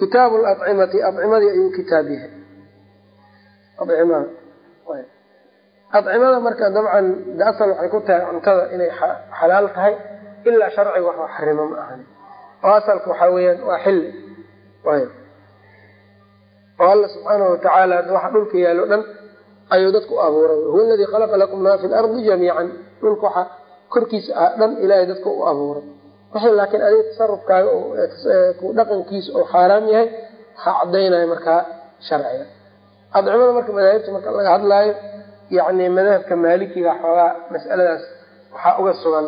kitaabu lacimati accimadii ayuu kitaab yahay. Acimada marka dabcan de waxay ku tahay cuntada inay xalaal tahay ilaa sharciga wax xarimo ma ahan oo asalka waxaa weeyaan waa xilli. Oo alla subxaanahu watacaala waxa dhulka yaalo dhan ayuu dadku abuuray. Huwa aladii khalaqa lakum maa fi lardi jamiican. Dhulka waxa korkiisa ah dhan ilaahay dadka u abuuray wixii laakiin adiga tasarufkaaga ku dhaqankiisa oo xaaraam yahay waxaa cadaynayo markaa sharciga. Adcimada marka madaahibta marka laga hadlaayo yani madhabka maalikiga xoogaa mas'aladaas waxaa uga sugan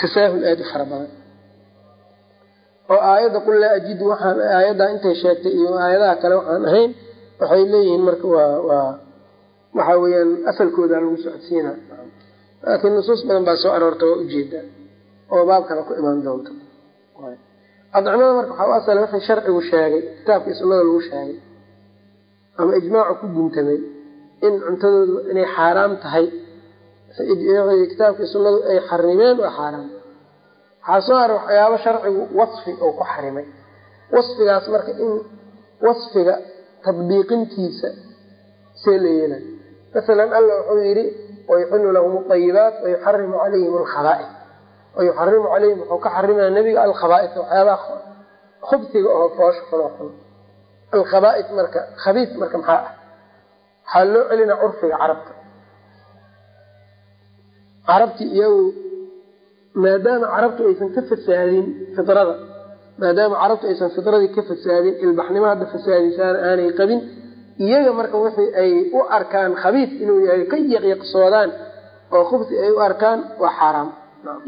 tasaahul aada u fara badan. Oo aayadda qul laa ajidu waxaan aayaddaa intay sheegtay iyo aayadaha kale waxaan ahayn waxay leeyihiin marka waa waa waxa weeyaan asalkooda lagu socodsiina. Laakiin nusuus badan baa soo aroorta waa u jeedaa oo baabkana ku imaan doonta adcimada marka waxaa u asala wixii sharcigu sheegay kitaabkii sunnada lagu sheegay ama ijmaacu ku guntamay in cuntadoodu inay xaaraam tahay. Kitaabkii sunnadu ay xarimeen waa xaaraam. Waxaa soo hara waxyaabo sharcigu wasfi oo ku xarimay. Wasfigaas marka in wasfiga tadbiiqintiisa see la yeelay. Masalan alla wuxuu yidhi wayuxilu lahum alayibaat wayuxarimu calayhim alkhaba'is wayuxarimu calayhim wuxuu ka xarimaya nebiga alkhaba'is waxyaabaha khubsiga oo foosha xunoo xun alkhaba'is marka khabiis marka maxaa ah? Waxaa loo celinaa curfiga carabta. Carabtii iyagu maadaama carabtu aysan ka fasaadin fidrada maadaama carabtu aysan fidradii ka fasaadin ilbaxnimo hadda fasaadisaana aanay qabin iyaga marka wixii ay u arkaan khabiis inuu yahay ka yaqyaqsoodaan oo khubsi ay u arkaan waa xaaraam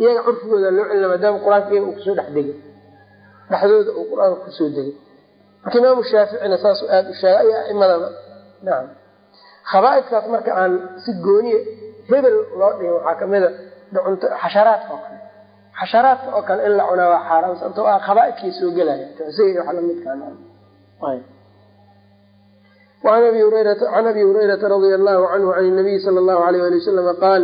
iyaga curfigooda loo celina maadaama qur'aanka iyaga uu ku soo dhex degay. Dhexdooda uu qur'aanka ku soo degay. Marka imaamu shaaficina saasuu aada u sheegay iyo aimadaba nacam khabaa'iskaas marka aan si gooniye hebel loo dhihin waxaa kamida cunto xasharaadka oo kale. Xasharaadka oo kale in la cunaa waa xaaraam sababto a khabaaidkay soo gelaya. Tasiga wax lamidkaan an abi hurayrata radia allahu canhu can nabiyi sala allahu alayh ali wasalama qaal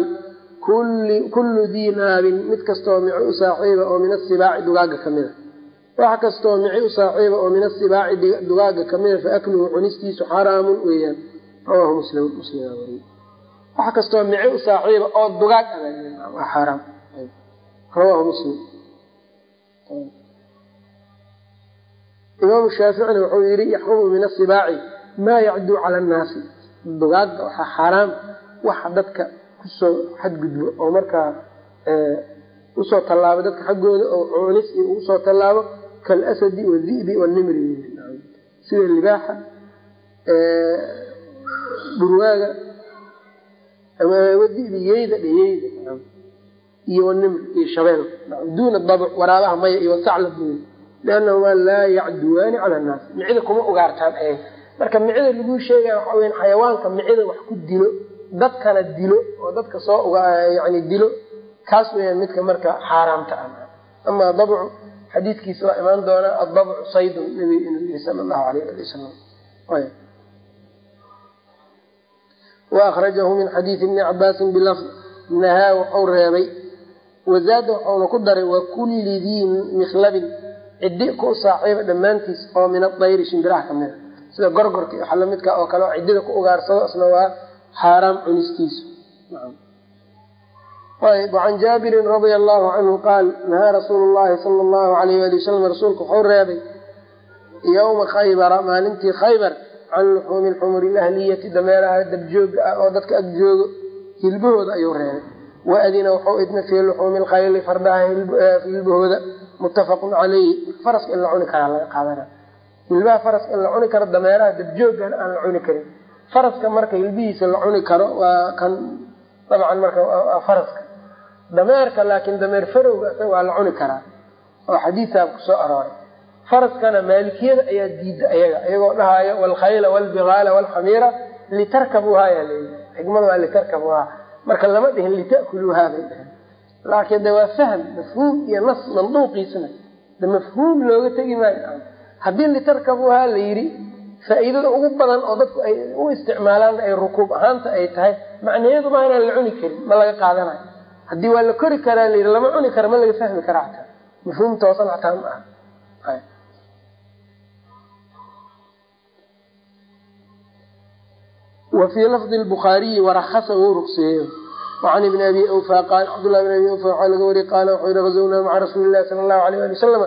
kullu dii naabin mid kastoo mici u saaxiiba oo min asibaaci dugaaga kamida wax kastoo mici u saaxiiba oo min asibaaci dugaaga kamida faakluhu cunistiisu xaraamun weeyaan. Rawahu muslim muslim wariy wax kastoo mici u saaxiiba oo dugaag waa xaaraam. Rawahu muslim. Imaamu shaaficina wuxuu yihi yaxrumu min asibaaci maa yacduu cala annaasi. Dugaagga waxaa xaaraam waxa dadka ku soo xadgudbo oo markaa u soo tallaabo dadka xaggooda oo cunis iyo ugusoo tallaabo kaalasadi wadi'bi wanimri sida libaaxa burwaaga wadi'bi yeyda dheyeyda iyo wanimr iyo shabeelka duuna dabc waraabaha maya iyo wasacla duun. Liannahumaa laa yacduwaani cala annaas micida kuma ugaartaan ayaga marka micida laguu sheegaya waxaa weya xayawaanka micida wax ku dilo dadkana dilo oo dadka soo yani dilo kaas weyaan midka marka xaaraamta ah amaa dabcu xadiidkiisa waa imaan doonaa adabcu saydun nabiga inuu yihi sala allahu alayh ali wasalam waarajahu min xadiidi bni cabaasin bilafd nahaa waxau reebay. Wazaada waxauna ku daray wakulli dii mikhlabin ciddi ku saaxiiba dhammaantiis oo min adayri shimbiraha ka mid a sida gorgorka waxa lamidka oo kale oo ciddida ku ugaarsado xaaraam cunistiisu an jaabirin radia allahu canhu qaal nahaa rasuulu llahi sala allahu alayh ali wasalam rasuulku waxau reebay yowma khaybara maalintii khaybar can luxuumi lxumuri lahliyati dameeraha dabjooga ah oo dadka ag joogo hilbahooda ayuu reebay waadina waxau idna fii luxuumi lkhayli fardaha hilbahooda muttafaqun caleyhi faraska in la cuni karaa laga qaadana hilbaha faraska in la cuni karo dameeraha karin faraska marka hilbihiisa la cuni karo waa kan dabcan marka waa faraska. Dameerka laakiin dameer farowga isaga waa la cuni karaa oo xadiisaa ku soo arooray. Faraskana maalikiyada ayaa diida ayaga iyagoo dhahaayo walkhayla walbigaala walxamiira litarkabuuha ayaa layihi xikmada waa litarkabuuha marka lama dhihin lita'kuluuha bay dhaheen. Laakiin de waa fahm mafhuum iyo nas manduuqiisna de mafhuum looga tegi maayo. Haddii litarkabuuha la yidhi faa'iidada ugu badan oo dadku ay u isticmaalaan ay rukuub ahaanta ay tahay macniyadu maa inaan la cuni karin ma laga qaadanayo haddii waa la kori karaa la lama cuni kara ma laga fahmi karaa xataa mafhuum toosan xataa ma aha. Wafii lafdi lbukhaariyi warakasa wou rugseeyo wacan ibni abi awfa qaal cabdullahi bn abi awfa waxaa laga wariy qaala wuxuu yihi gazawnaa maca rasuuli llahi sala allahu alayh ali wasalam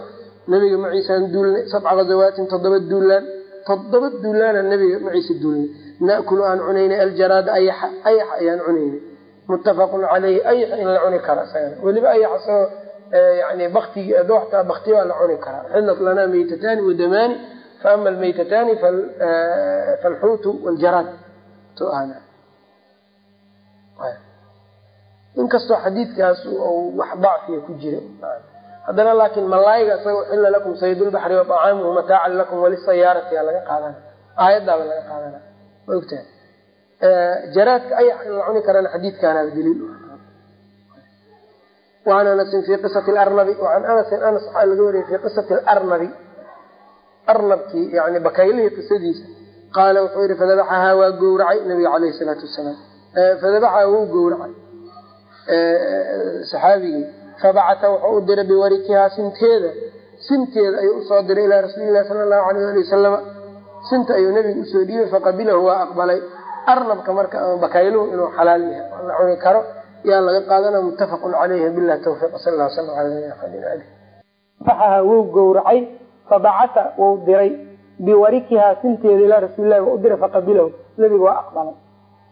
nabiga maciisaan duulnay sabca gazawaatin toddoba duulaan toddoba duulaana nabiga maciisa duulnay naakulu aan cunaynay aljaraada ayaxa ayaxa ayaan cunaynay. Muttafaqun caleyhi ayaxa in la cuni kara isagana weliba ayaxa sao yani baktigi dooxta bakti baa la cuni karaa xillat lanaa maytataani wadamaani faama almaytataani falxuutu waljaraad. Inkastoo xadiidkaas wax dacfiya ku jira haddana laakin malaayiga isaga uxila lakum saydulbaxri waطacaamuhu mataacan lakum walisayaarati aa laga qaadana aayadaaba laga qaadana ma ogtahay? Jaraadka ayax in la cuni karana xadiidkaanaaba daliil waan anasin fi qisati larnabi waan anasin anas waxaa laga wariyay fi qisati larnabi arnabkii yani bakaylihii qisadiisa qaala wuxuu yihi fadabaxahaa waa gowracay nabiga caleyhi salaatu wasalaam. Fadabaxahaa wuu gowracay. Saxaabigii fabacata wuxuu u diray biwarikihaa sinteeda sinteeda ayuu u soo diray ilaa rasuulilahi sala allahu alayh ali wasalama sinta ayuu nabiga u soo dhiibay faqabilahu waa aqbalay arnabka marka ama bakayluhu inuu xalaal yahay la cuni karo yaa laga qaadana muttafaqun caleyhi bilah tawfiiq sal alla sala ala wuu gowracay fabacata wuu diray biwarikihaa sinteeda ilaa rasuulilahi waa u diray faqabilahu nabiga waa aqbalay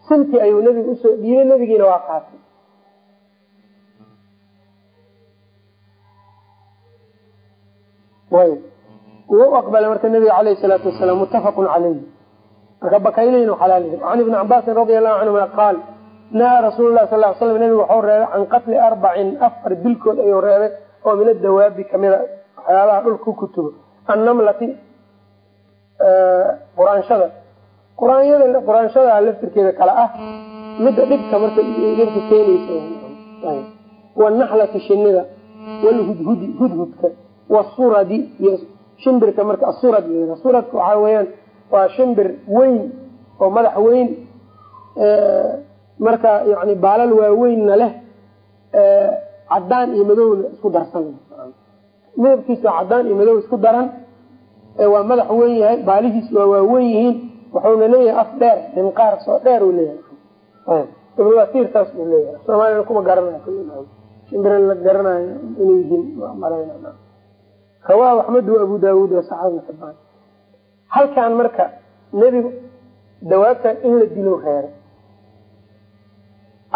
sintii ayuu nabiga u soo dhiibay nabigiina waa qaatay wuu aqbalay marka nabiga aleyh salaatu wasalaam muttafaqun caleyhi marka bakayliin xalaal can ibni cabaasin radia allahu canhuma qaal nahaa rasuulu lah sal slam nabigu waxuu reebay can qatli arbacin afar dilkood ayuu reebay oo min adawaabi kamida waxyaabaha dhulka ku kutubo annamlati quraanshada. Quraanyada quraanshada laftirkeeda kale ah midda dhibka marka dhibka keenaysa. Wanaxlati shinida walhudhudi hudhudka wasuradi iyo shimbirka marka asurad suradka waxaa weyaan waa shimbir weyn oo madax weyn marka yani baalal waaweynna leh cadaan iyo madowna isku darsan. Midabkiisa cadaan iyo madow isku daran waa madax weyn yahay baalihiis waa waaweyn yihiin wuxuuna leeyahay af dheer minqaar soo dheer u leeyahay. Ibnwasiir saas uu leeyahay. Soomaalina kuma garanayo. Shimbira la garanayo inay yihiin rawaahu axmed abu daawuud wasaxaab ibn xibaan halkan marka nebigu dawaabtan in la dilo reeray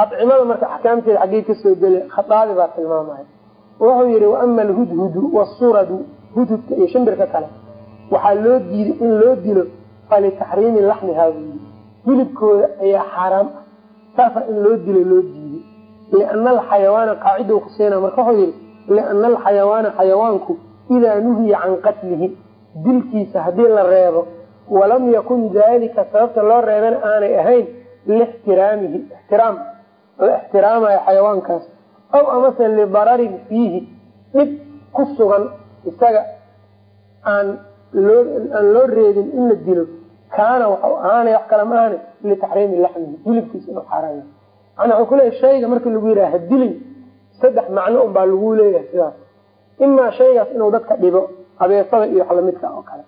adcimada marka axkaamteeda xaggey ka soo gele khadaabi baa tilmaamaya wuxuu yihi waama alhudhudu wasuradu hudhudka iyo shimbirka kale waxaa loo diiday in loo dilo falitaxriimi laxmihaa buu yii hilibkooda ayaa xaaraam ah saasa in loo dilo loo diiday. Liana alxayawaana qaacida kuseena marka wuxuu yihi liana alxayawaana xayawaanku idaa nuhiya can qatlihi dilkiisa haddii la reebo walam yakun dalika sababta loo reebana aanay ahayn lixtiraamihi ixtiraam la ixtiraamayo xayawaankaas aw amase libararin fiihi dhib ku sugan isaga aan aan loo reebin in la dilo kaana waxau ahaanaya wax kale ma ahane litaxriimi laxmihi hilibkiisa inuu xaaraan yahay macnaa wuxuu kuleeyahy shayga marka lagu yidhaha hadilin saddex macno un baa lagu leeyahay sidaas imaa shaygaas inuu dadka dhibo abeesada iyo wax lamidka oo kale.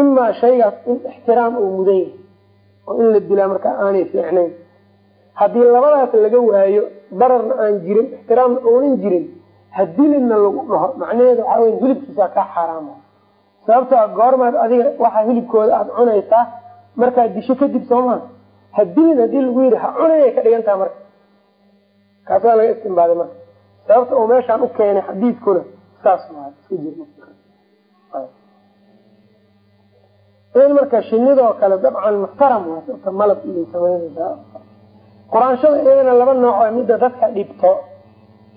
Imaa shaygaas in ixtiraam uu mudan yahay oo in la dilaa marka aanay fiicnayn. Haddii labadaas laga waayo dararna aan jirin ixtiraamna uunan jirin hadilinna lagu dhaho macnaheedu waxaa wey hilibkiisaa kaa xaaraama sababtoo goormaad adiga waxaa hilibkooda aada cunaysaa markaad disho kadib soomaa hadilin haddii lagu yidhi ha cunayay ka dhigan taha marka. Kaasaa laga istimbaaday marka. Sababta uu meeshaan u keenay xadiidkuna in marka shinidoo kale dabcan muxtaram sababta malab iyo samaynaysaa quraanshada iyadana laba nooc oo midda dadka dhibto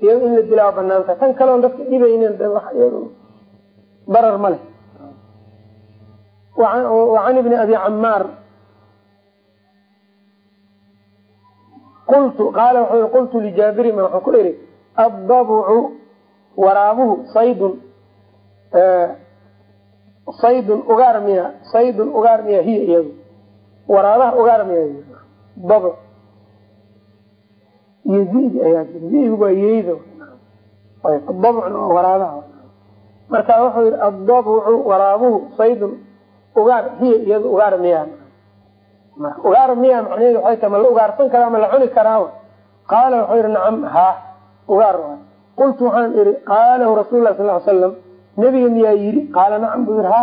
iyado in la dilaa banaanta tan kaleon dadka dhibaynin darar ma leh. Wacan ibni abi camaar qultu qaala wuxuu qultu lijaabirin ma waxaan ku ihi addabcu waraabuhu saydun saydun ugaar miya saydun ugaar miya hiya iyadu. Waraabaha ugaar miya dabc iyo zig ayaa jira. Zigu waa yeydo dabcna waa waraabaha marka wuxuu yihi addabcu waraabuhu saydun ugaar hiya iyadu ugaar miya. Macnaheedu waxay tahay ma la ugaarsan karaa ma la cuni karaa? Qaala wuxuu yihi nacam haa ugaar waay qultu waxaan ihi qaalahu rasuul lah sal salam nebiga miyaa yidhi qaala nacam buu yihi ha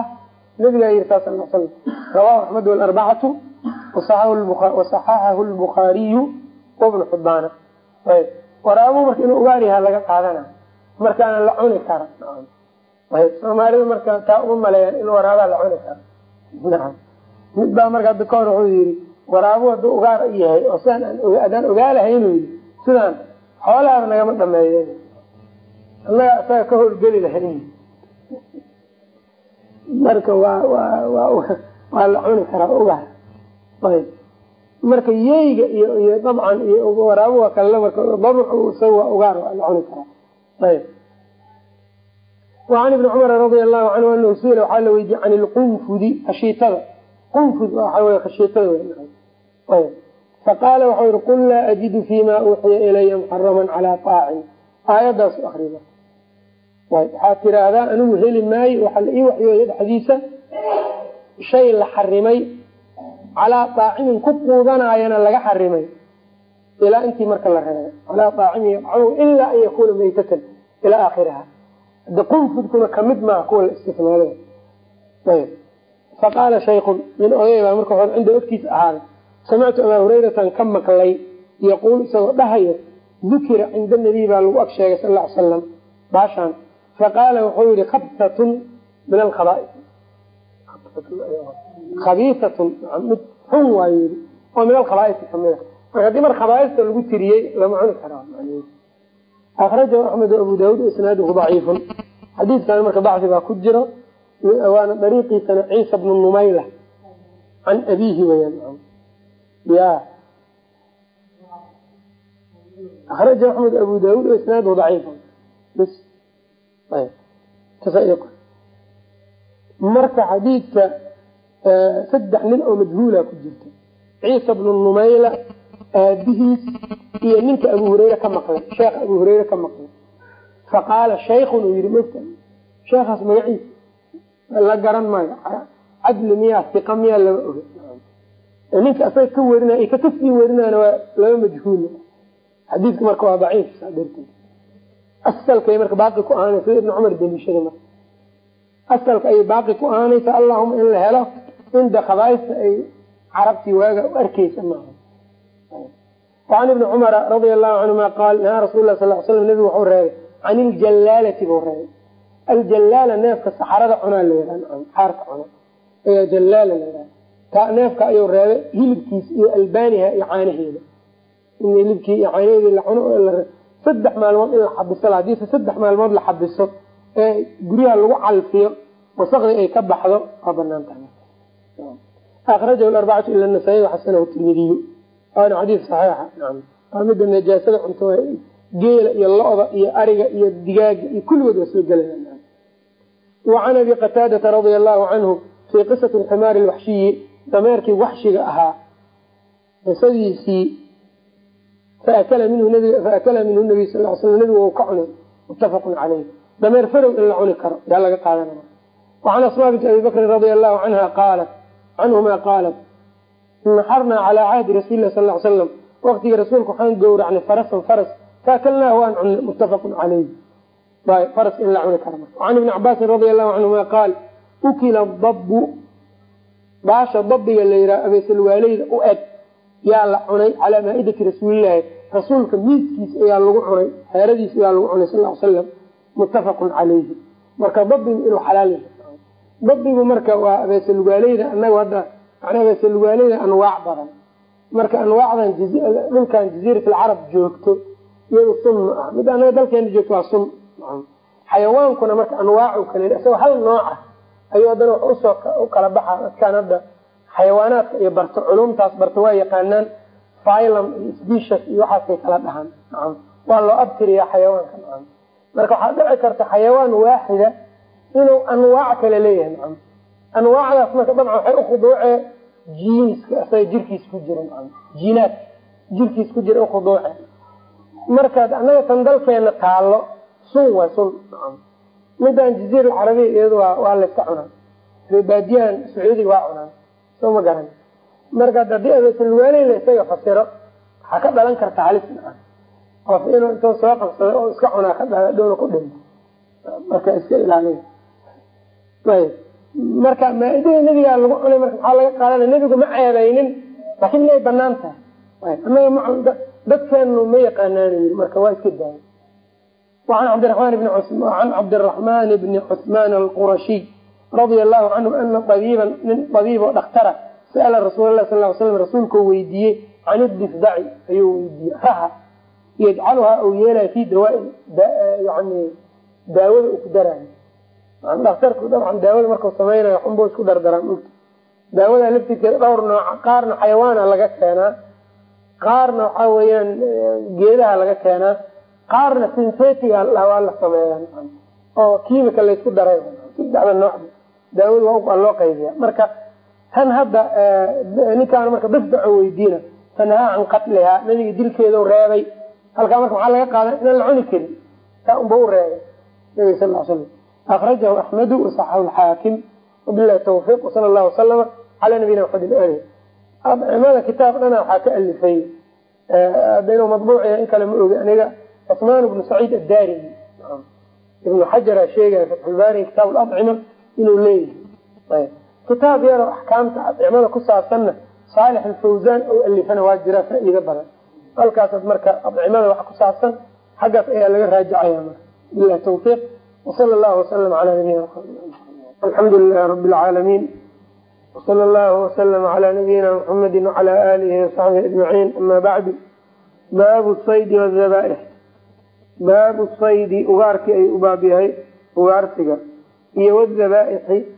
nabigaa yidhi saa sal slam rawahu axmed walarbacatu wasaxaxahu lbukhaariyu wabnu xibaana ayb waraabu marka inuu ugaar yahaa laga qaadana. Markaana la cuni kara soomaalida marka taa uma maleeyaan in waraabaa la cuni karo naam. Mid baa marka kahor wuxuu yidhi waraabu hadduu ugaar yahay oo sidaan adaan ogaalahaynuu yidhi sidaan xoolahaaba nagama dhameeyen annaga isaga ka howlgeli lahayn. Marka waa waa waa la cuni karaa ugaar. Ayb. Marka yeyga iyo iyo dabcan iyo waraabuha kale marka dabcu isaga waa ugaar waa la cuni karaa. Ayb. Wacan ibni cumar radia allahu canhu anahu suila waxaa la weydiiyey can ilqunfudi kashiitada qunfud waxa wey kashiitada ayb. Faqaala waxau yihi qul laa ajidu fima uuxiya ilaya muxaraman calaa waxaad tiraahdaa anigu heli maayo waxaa la ii waxyooday dhexdiisa shay la xarimay calaa daacimin ku quudanaayana laga xarimay ilaa intii marka la reebay calaa daacimi yadcamu ilaa an yakuuna maytatan ilaa aakhiriha hade qunfudkuna ka mid maaha kuwa la istisnaaday ayb faqaala shaykun min oday baa marka hore cinda ogtiisa ahaaday samictu abaa hurayratan ka maqlay yaquul isagoo dhahayo dukira cinda nabiy baa lagu ag sheegay sal ly salam baashaan faqaala wuxuu yihi kabsatun min alkhabais khabiisatun mid xun waa yii oo min alkhabaaisi ka mid a marka haddii mar khabaaista lagu tiriyey lama cuni kara akrajahu axmed abu daauud isnaaduhu daciifun xadiidkan marka dacfi baa ku jiro waana dariiqiisana ciisa bnu numayla can abihi weyaan ya akrajahu axmed abu daauud isnaaduhu daciifun marka xadiidka saddex nin oo majhuula ku jirta. Ciisa bnu numayla aabihiis iyo ninka abu hureyre ka maqlay sheekha abu hureyre ka maqlay. Faqaala shaykun uu yihi mota sheekhaas magaciisa la garan maayo. Cadli miyaa iqa miyaa lama oga ninka asaga ka werinay ka ka sii werinayna waa laba majhuul. Xadiidka marka waa daciif asalkay marka baaqi ku ahaanaysa sida cumar daliishada marka asalka ayay baaqi ku ahaanaysa allahuma in la helo inda khabaaista ay carabtii waaga u arkeysa maaha wacan ibni cumara radia allahu canhuma qaal nahaa rasul sal slam nabigu wuxuu reebay can iljalaalati buu reebay aljalaala neefka saxarada cunaa layihah xaarka cuna ayaa jalaala layihah ta neefka ayuu reebay hilibkiisa iyo albaaniha iyo caanaheeda in hilibkii iyo caanaheedi la cuno saddex maalmood in la xabiso hadiise saddex maalmood la xabiso ee guryaha lagu calfiyo wasaqdii ay ka baxdo waa bannaan tahay akrajahu arbacatu ila nasaa-i waxasanahu waana xadiid saxiixa naam. Waa mida najaasada cunto geela iyo lo-da iyo ariga iyo digaaga iyo kulligood waa soo gelaya wacan abi qataadata radia allahu canhu fii qisati ximaari lwaxshiyi dameerkii waxshiga ahaa qisadiisii faakala minhu nabiy sal l slam nabigu u ka cunay muttafaqun caleyh dameer farow in la cuni karo yaa laga qaadanaya wacan asmaa binti abi bakrin radia allahu canha qaalat canhuma qaalat naxarnaa calaa cahdi rasuuli lah sal l slam waqtigii rasuulka waxaan gowracnay farasan faras faakalnaahu waan cunay muttafaqun caleyh faras in la cuni karo can ibni cabaasin radia allahu canhuma qaal ukila dabbu baasha dabiga la yihaha abeesalwaaleyda u eg yaa la cunay calaa maaidati rasuulilahi rasuulka miiskiisa ayaa lagu cunay xeeradiisa ayaa lagu cunay sal l salam muttafaqun caleyhi marka dabigu inuu xalaal yahay. Dabigu marka waa abeesalugaaleyda anaga hadda man abeesalugaaleyda anwaac badan. Marka anwaacdan dhulkan jaziirat alcarab joogto iyadu sun ma ah mid anaga dalkeena joogto waa sun. Xayawaankuna marka anwaacu kale isagoo hal nooca ayuu haddana wax u soo kala baxa dadkaan hadda xayawaanaadka iyo barto culumtaas barto waa yaqaanaan filam iyo sbishas iyo waxaasay kala dhahaan. Waa loo abtiriyaa xayawaanka nacam. Marka waxaa dhici karta xayawaan waaxida inuu anwaac kale leeyahay nacam. Anwaacdaas marka dabcan waxay ukhuduucee jiiniska isaga jirkiis ku jira nacam. Jiinaad. Jirkiis ku jira ukhuduuce markaad annaga tan dalkeena taallo sun waa sun nacam. Midaan jaziira alcarabiya iyadu waa waa layska cunaa. Reebaadiyahan sacuudiga waa cunaan soo ma garan marka haddii abeesalwaaleyn la isaga fasiro waxaa ka dhalan karta halis maa qof inuu intuu soo qabsado oo iska cunaa ka dhala dhowna ku dhinto. Marka iska ilaaliya ayb. Marka maaidada nebigaa lagu cunay marka maxaa laga qaadanaya nebigu ma ceebaynin laakiin inay bannaan tahay. Anaga ma dadkeenu ma yaqaanaan marka waa iska daaya wacan cabdiramaan bni cusmaan alqurashiy radia allahu canhu ana abiiban nin abiib oo dhaktara sa'ala rasuul lah sal slam rasuulkau weydiiyey can idifdaci ayuu weydiiyey raha yajcaluhaa uu yeelaya fi dawaain yani daawada uu ku daraayo dhakhtarku dabcan daawada markau samaynayo xunbu isku dardaraa mogta daawada laftirkeeda dhowr nooca qaarna xayawaana laga keenaa qaarna waxaa weeyaan geedaha laga keenaa qaarna synthetiga waa la sameeya oo kimika laysku daray saddexda nooc daawada waa loo qaybiya marka tan hadda ninkaan marka difdaco weydiina fanahaa can qatlihaa nabiga dilkeeda reebay. Halkaa marka maxaa laga qaada inaan la cuni karin. Taa unba u reebay nabiga sal slam akrajahu axmedu wasaxahu lxaakim wabilahi tawfiiq wasala allahu wasalama calaa nabiyina maxamedin ali adcimada kitaab dhana waxaa ka alifay hadda inuu madbuuc yahay in kale ma ogi aniga cusmaan ibnu saciid addaarimi ibnu xajara sheegaya fatxulbaari kitaab ladcima inuu leeyahay kitaab yaroo axkaamta adcimada ku saabsanna saalix alfawsaan oo alifana waa jira faa-iido badan. Halkaasaad marka adcimada wax ku saabsan xaggaas ayaa laga raajacaya marka. Bilahi tawfiiq. Wsala allahu wasalam ala nabiyina alxamdu lilahi rabi lcaalamiin wsala allahu waslama cala nabiyina muxamedi wacala alihi wasaxbihi ajmaciin. Ama bacdu. Baabu saydi wadabaix baabu saydi ugaarkii ay u baab ugaarsiga. Iyo wadabaaixi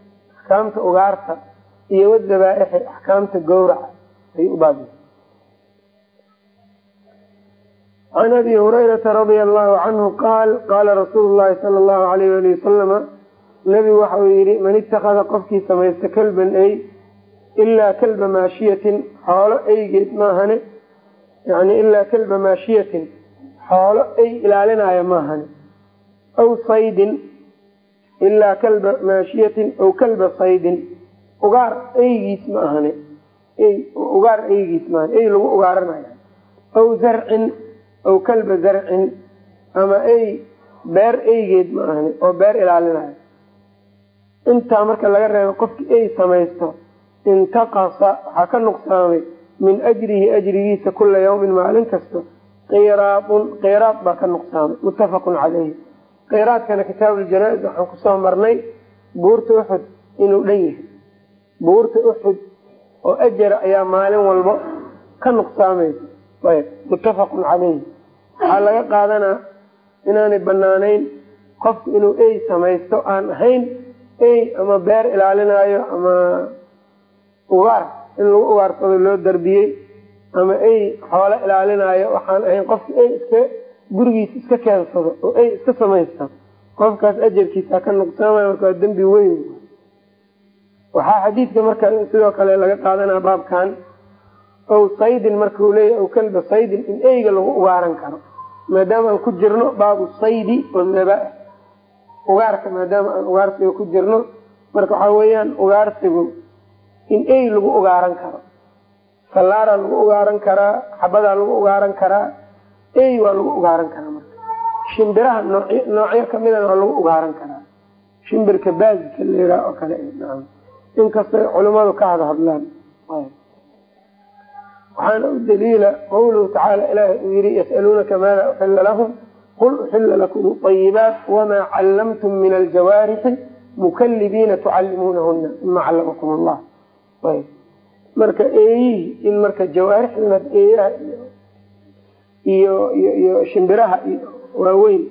axkaamta ugaarta iyo wadabaaixi axkaamta gowraca ay u baab yahay can abi hurayrata radia allahu canhu qaal qaala rasuulu llahi sala allahu alayh ali wasalama nebigu waxa uu yihi man itakada qofkii samaysta kalban ey ilaa kalba maashiyatin xoolo eygeed maahane? Yani ilaa kalba maashiyatin xoolo ey ilaalinaayo maahane? Aw saydin ilaa kalba maashiyatin aw kalba saydin ugaar eygiis ma ahane ugaar eygiis maahane ey lagu ugaaranayo aw zarcin aw kalba zarcin ama ey beer eygeed ma ahani oo beer ilaalinayo intaa marka laga reebo qofkii ey samaysto intaqasa waxaa ka nuqsaamay min ajrihi ajrigiisa kula yawmin maalin kasta qiraadun qiraad baa ka nuqsaamay muttafaqun caleyhi qiraadkana kitaabuljanaais waxaan ku soo marnay buurta uxud inuu dhan yahay. Buurta uxud oo ajara ayaa maalin walba ka nuqsaamaysa ayb muttafaqun caleyhi waxaa laga qaadanaa inaanay banaanayn qofku inuu ey samaysto aan ahayn ey ama beer ilaalinaayo ama ugaar in lagu ugaarsado loo darbiyey ama ey xoolo ilaalinaayo waxaan ahayn qofka ey iska gurigiisa iska keensado oo ey iska samaysta qofkaas ajarkiisa ka nuqsaamaya marka waa dembi weyn. Waxaa xadiidka marka sidoo kale laga qaadanaa baabkan. Ow saydin markau leeyahy ow kalba saydin in eyga lagu ugaaran karo. Maadaama aan ku jirno baabu saydi wadabaa ugaarka maadaama aan ugaarsiga ku jirno marka waxaa weeyaan ugaarsigu in ey lagu ugaaran karo. Salaaraa lagu ugaaran karaa xabadaa lagu ugaaran karaa ey waa lagu ugaaran karaa marka. Shimbiraha noocyo kamidana waa lagu ugaaran karaa. Shimbirka baazika leeraa oo kale inkastay culimadu ka hada waxaana u daliila qawluhu tacaala ilaahay uu yihi yasaluunaka maada uxila lahum? Qul uxila lakum ayibaat wamaa callamtum min aljawaarixi mukalibiina tucallimuunahuna mima callamakum allah marka eeyihii in marka jawaarixda eeyaha iyo iyo shimbiraha waaweyn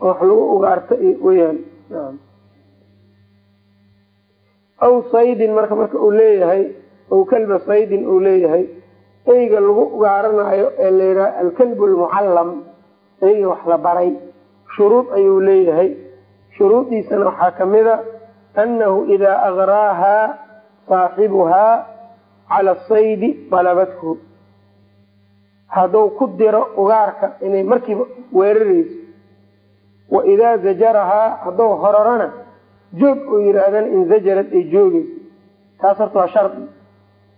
oo wax lagu ugaarta weyaan. Aw saydin marka marka uu leeyahay aw kalba saydin uu leeyahay eyga lagu ugaaranayo ee layidhaha alkalbu lmucallam eyga wax la baray shuruud ayuu leeyahay. Shuruudiisana waxaa kamida annahu idaa agraahaa saaxibuhaa cala saydi dalabathu hadduu ku diro ugaarka inay markiiba weerarayso. Wa idaa zajarahaa hadduu hororana joog oo yidhaahdana inzajarad ay joogeyso taas horta waa shardi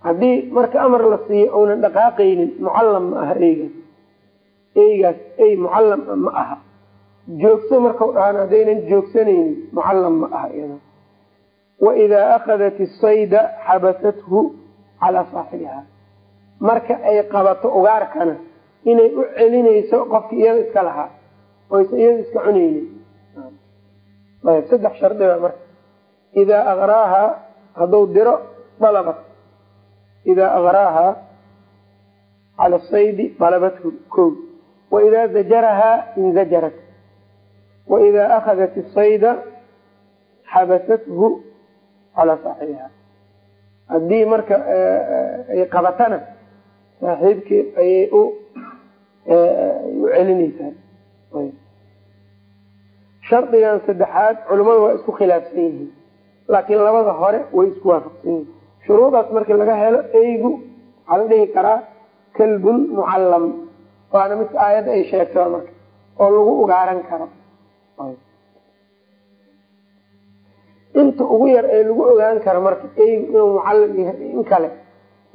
haddii marka amar la siiyo uunan dhaqaaqaynin mucallam ma aha eygaas eygaas ey mucallam ma aha. Joogso markau dhahaan haddaynan joogsanaynin mucallam ma aha iyada. Waidaa akhadat isayda xabasathu calaa saaxibiha marka ay qabato ugaarkana inay u celinayso qofki iyada iska lahaa oysa iyada iska cunaynin. Saddex shardiba marka. Idaa akraaha hadduu diro dalabat idaa akraaha cala saydi dalabathu ko waidaa zajarahaa inzajarat waidaa akhadat isayda xabasathu calaa saaxibiha haddii marka ay qabatana saaxiibkeed ayay u u celinaysaa. Shardigan saddexaad culimmadu waa isku khilaafsan yihiin. Laakiin labada hore way isku waafaqsan yihiin. Shuruudaas markii laga helo eygu waxaa la dhihi karaa kalbun mucallam. Waana midka aayadda ay sheegtaa marka oo lagu ugaaran karo. Inta ugu yar ee lagu ogaan karo marka eygu inuu mucallam yahay in kale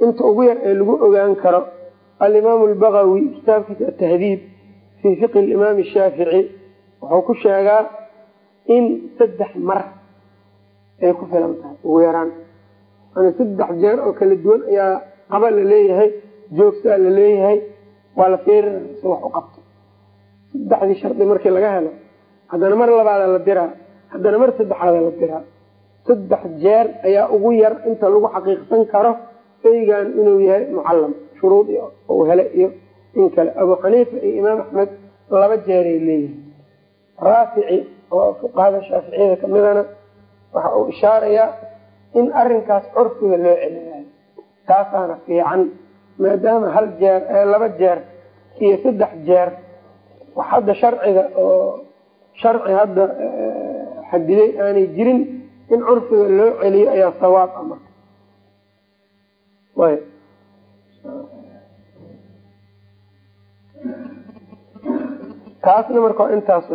inta ugu yar ee lagu ogaan karo alimaamu albagawi kitaabkiisa atahdiib fii fiqi limaami shaafici wuxuu ku sheegaa in saddex mar ay ku filan tahay ugu yaraan. Saddex jeer oo kala duwan ayaa qaba la leeyahay joogsaa la leeyahay waa la feerina si wax u qabto. Saddexdii shardi markii laga helo haddana mar labaada la diraa haddana mar saddexaada la diraa. Saddex jeer ayaa ugu yar inta lagu xaqiiqsan karo eygan inuu yahay mucallam shuruud uu hele iyo in kale. Abu xaniifa iyo imaam axmed laba jeeray leeyihiin raafici oo fuqahada shaaficiyada kamidana waxa uu ishaarayaa in arinkaas curfiga loo celinayo taasaana fiican maadaama hal jeer laba jeer iyo saddex jeer. Wax hadda sharciga oo sharci hadda xadiday aanay jirin in curfiga loo celiyo ayaa sawaab a taasna marka intaas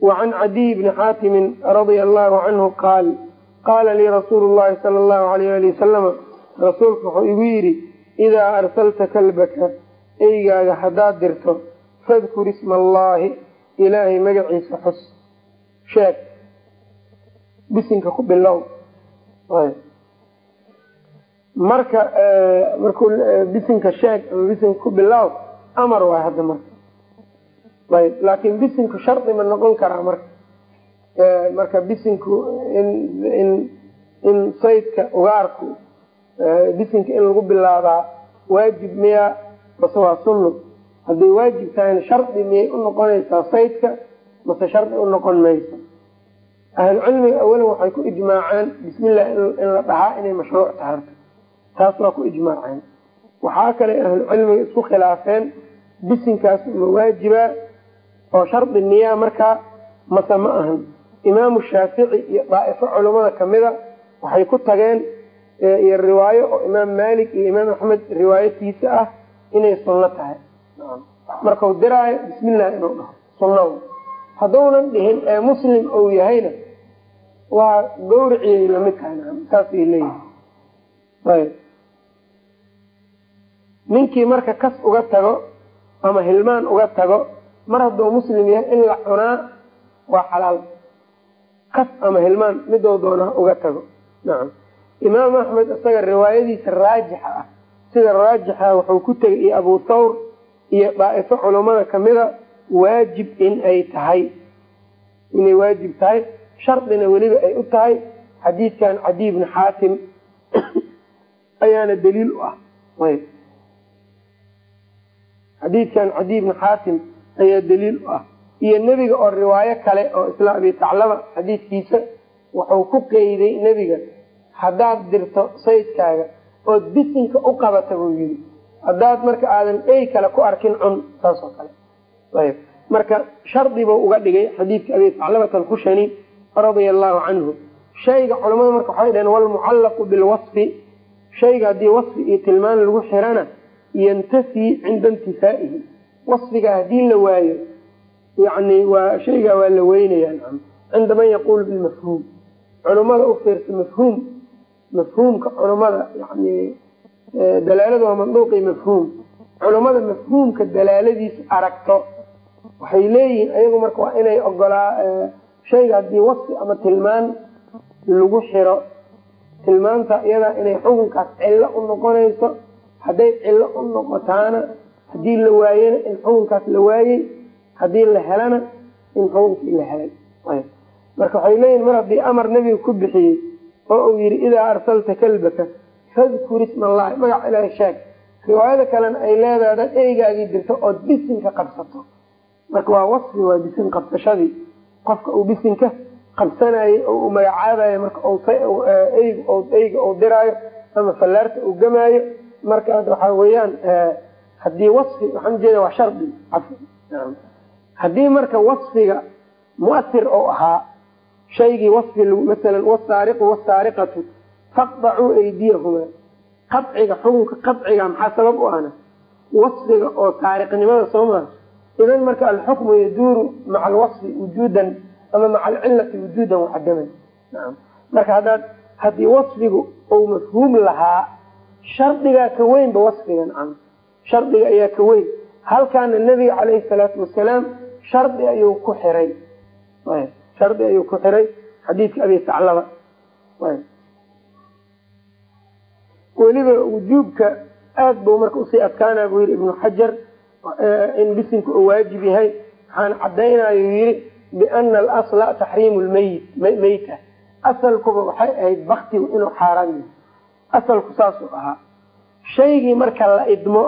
wacan cadiy bni xaatimin radia allahu canhu qaal qaala lii rasuulu llahi sala allahu alayh ali wasalama rasuulku wuxuu igu yidhi idaa arsalta kalbaka eygaaga haddaad dirto fadkur isma allaahi ilaahay magaciisa xus. Sheeg. Bisinka ku bilow marka markuu bisinka sheeg ama bisinka ku bilow amar waay hadda marka. Ayb laakin bisinku shardi ma noqon karaa marka. Marka bisinku in in saydka ugaarku bisinka in lagu bilaabaa waajib miya mase waa sunno hadday waajib tahayna shardi miyay unoqonaysaa saydka mase shardi unoqon mayso ahlucilmiga awalan waxay ku ijmaaceen bismillah in la dhahaa inay mashruuc tahay taas waa ku ijmaaceen. Waxaa kale ahlucilmiga isku khilaafeen bisinkaas ma waajiba oo shardi miyaa markaa mase ma ahan. Imaamu shaafici iyo daa'ifo culummada kamida waxay ku tageen iyo riwaayo oo imaam maalik iyo imaam axmed riwaayatiisa ah inay sunno tahay. Markau diraayo bismillah inuu dhaho. Sunna hadduunan dhihin ee muslim ou yahayna waa gawriciyay la mid tahay. Saasay leeyihiin ayb ninkii marka kas uga tago ama hilmaan uga tago mar hadduu muslim yahay in la cunaa waa xalaal. Kas ama hilmaan midou doonaa uga tago. Nacam imaam axmed isaga riwaayadiisa raajixa ah. Sida raajixa wuxuu ku tegay iyo abu thawr iyo daa'ifo culummada kamida waajib in ay tahay. Inay waajib tahay shardina weliba ay u tahay. Xadiidkan cadiy bni xaatim ayaana daliil u ah xadiidkan cadiy bni xaatim ayaa daliil u ah. Iyo nebiga oo riwaayo kale oo isla abi taclaba xadiidkiisa wuxuu ku qeyday nebiga haddaad dirto saydkaaga ood bisinka u qabata buu yidhi. Haddaad marka aadan ey kale ku arkin cun saas oo kale. Ayb marka shardi buu uga dhigay xadiidka abi taclabat alkhushani radia allahu canhu shayga culamada marka waxay dhaheen walmucallaqu bilwasfi shayga haddii wasfi iyo tilmaan lagu xirana yantafii cinda intifaa'ihi wasfiga haddii la waayo yani waa shaygaa waa la weynaya cinda man yaquulu bilmafhuum culummada u fiirsa mafhuum mafhuumka culammada yani dalaalada waa manduuqi mafhuum. Culammada mafhuumka dalaaladiisa aragto waxay leeyihiin ayagu marka waa inay ogolaa shayga haddii wasfi ama tilmaan lagu xiro. Tilmaanta iyadaa inay xukunkaas cillo u noqonayso hadday cillo u noqotaana haddii la waayena in xukunkaas la waayey haddii la helana in xukunkii la helay. Marka waxay leeyihiin mar haddii amar nebiga ku bixiyey oo uu yihi idaa arsalta kalbaka fadkur isma allahi magac ilaahi sheeg. Riwaayada kalena ay leedahay dad eygaagii dirto ood bisinka qabsato. Marka waa wasfi waa bisin qabsashadii. Qofka uu bisinka qabsanayay oo uu magacaabayo marka eyga uu diraayo ama fallaarta uu gamaayo marka waxaa weeyaan haddii wasfi waxaan ujeeda waa shardi haddii marka wasfiga muatir oo ahaa shaygii wasfi masalan wasaariqu wasaariqatu faqdacuu aydiyahuma qadciga xukunka qadciga maxaa sabab u ahna? Wasfiga oo saariqnimada soo maa idan marka alxukmu yaduuru maca alwasfi wujuudan ama maca alcilati wujuudan wacadaman marka hadaad haddii wasfigu uu mafhuum lahaa shardigaa ka weynba wasfiga nacam shardiga ayaa ka weyn. Halkaana nebiga caleyhi salaatu wasalaam shardi ayuu ku xiray. Shardi ayuu ku xiray xadiidka abi saclaba. Weliba wujuubka aad buu marka u sii adkaana buu yihi ibnu xajar in bisinku uu waajib yahay. Waxaan cadaynayo yihi biana alasla taxriimu lmeyit meyta asalkuba waxay ahayd baktigu inuu xaaraan yahay asalku saasuu ahaa. Shaygii marka la idmo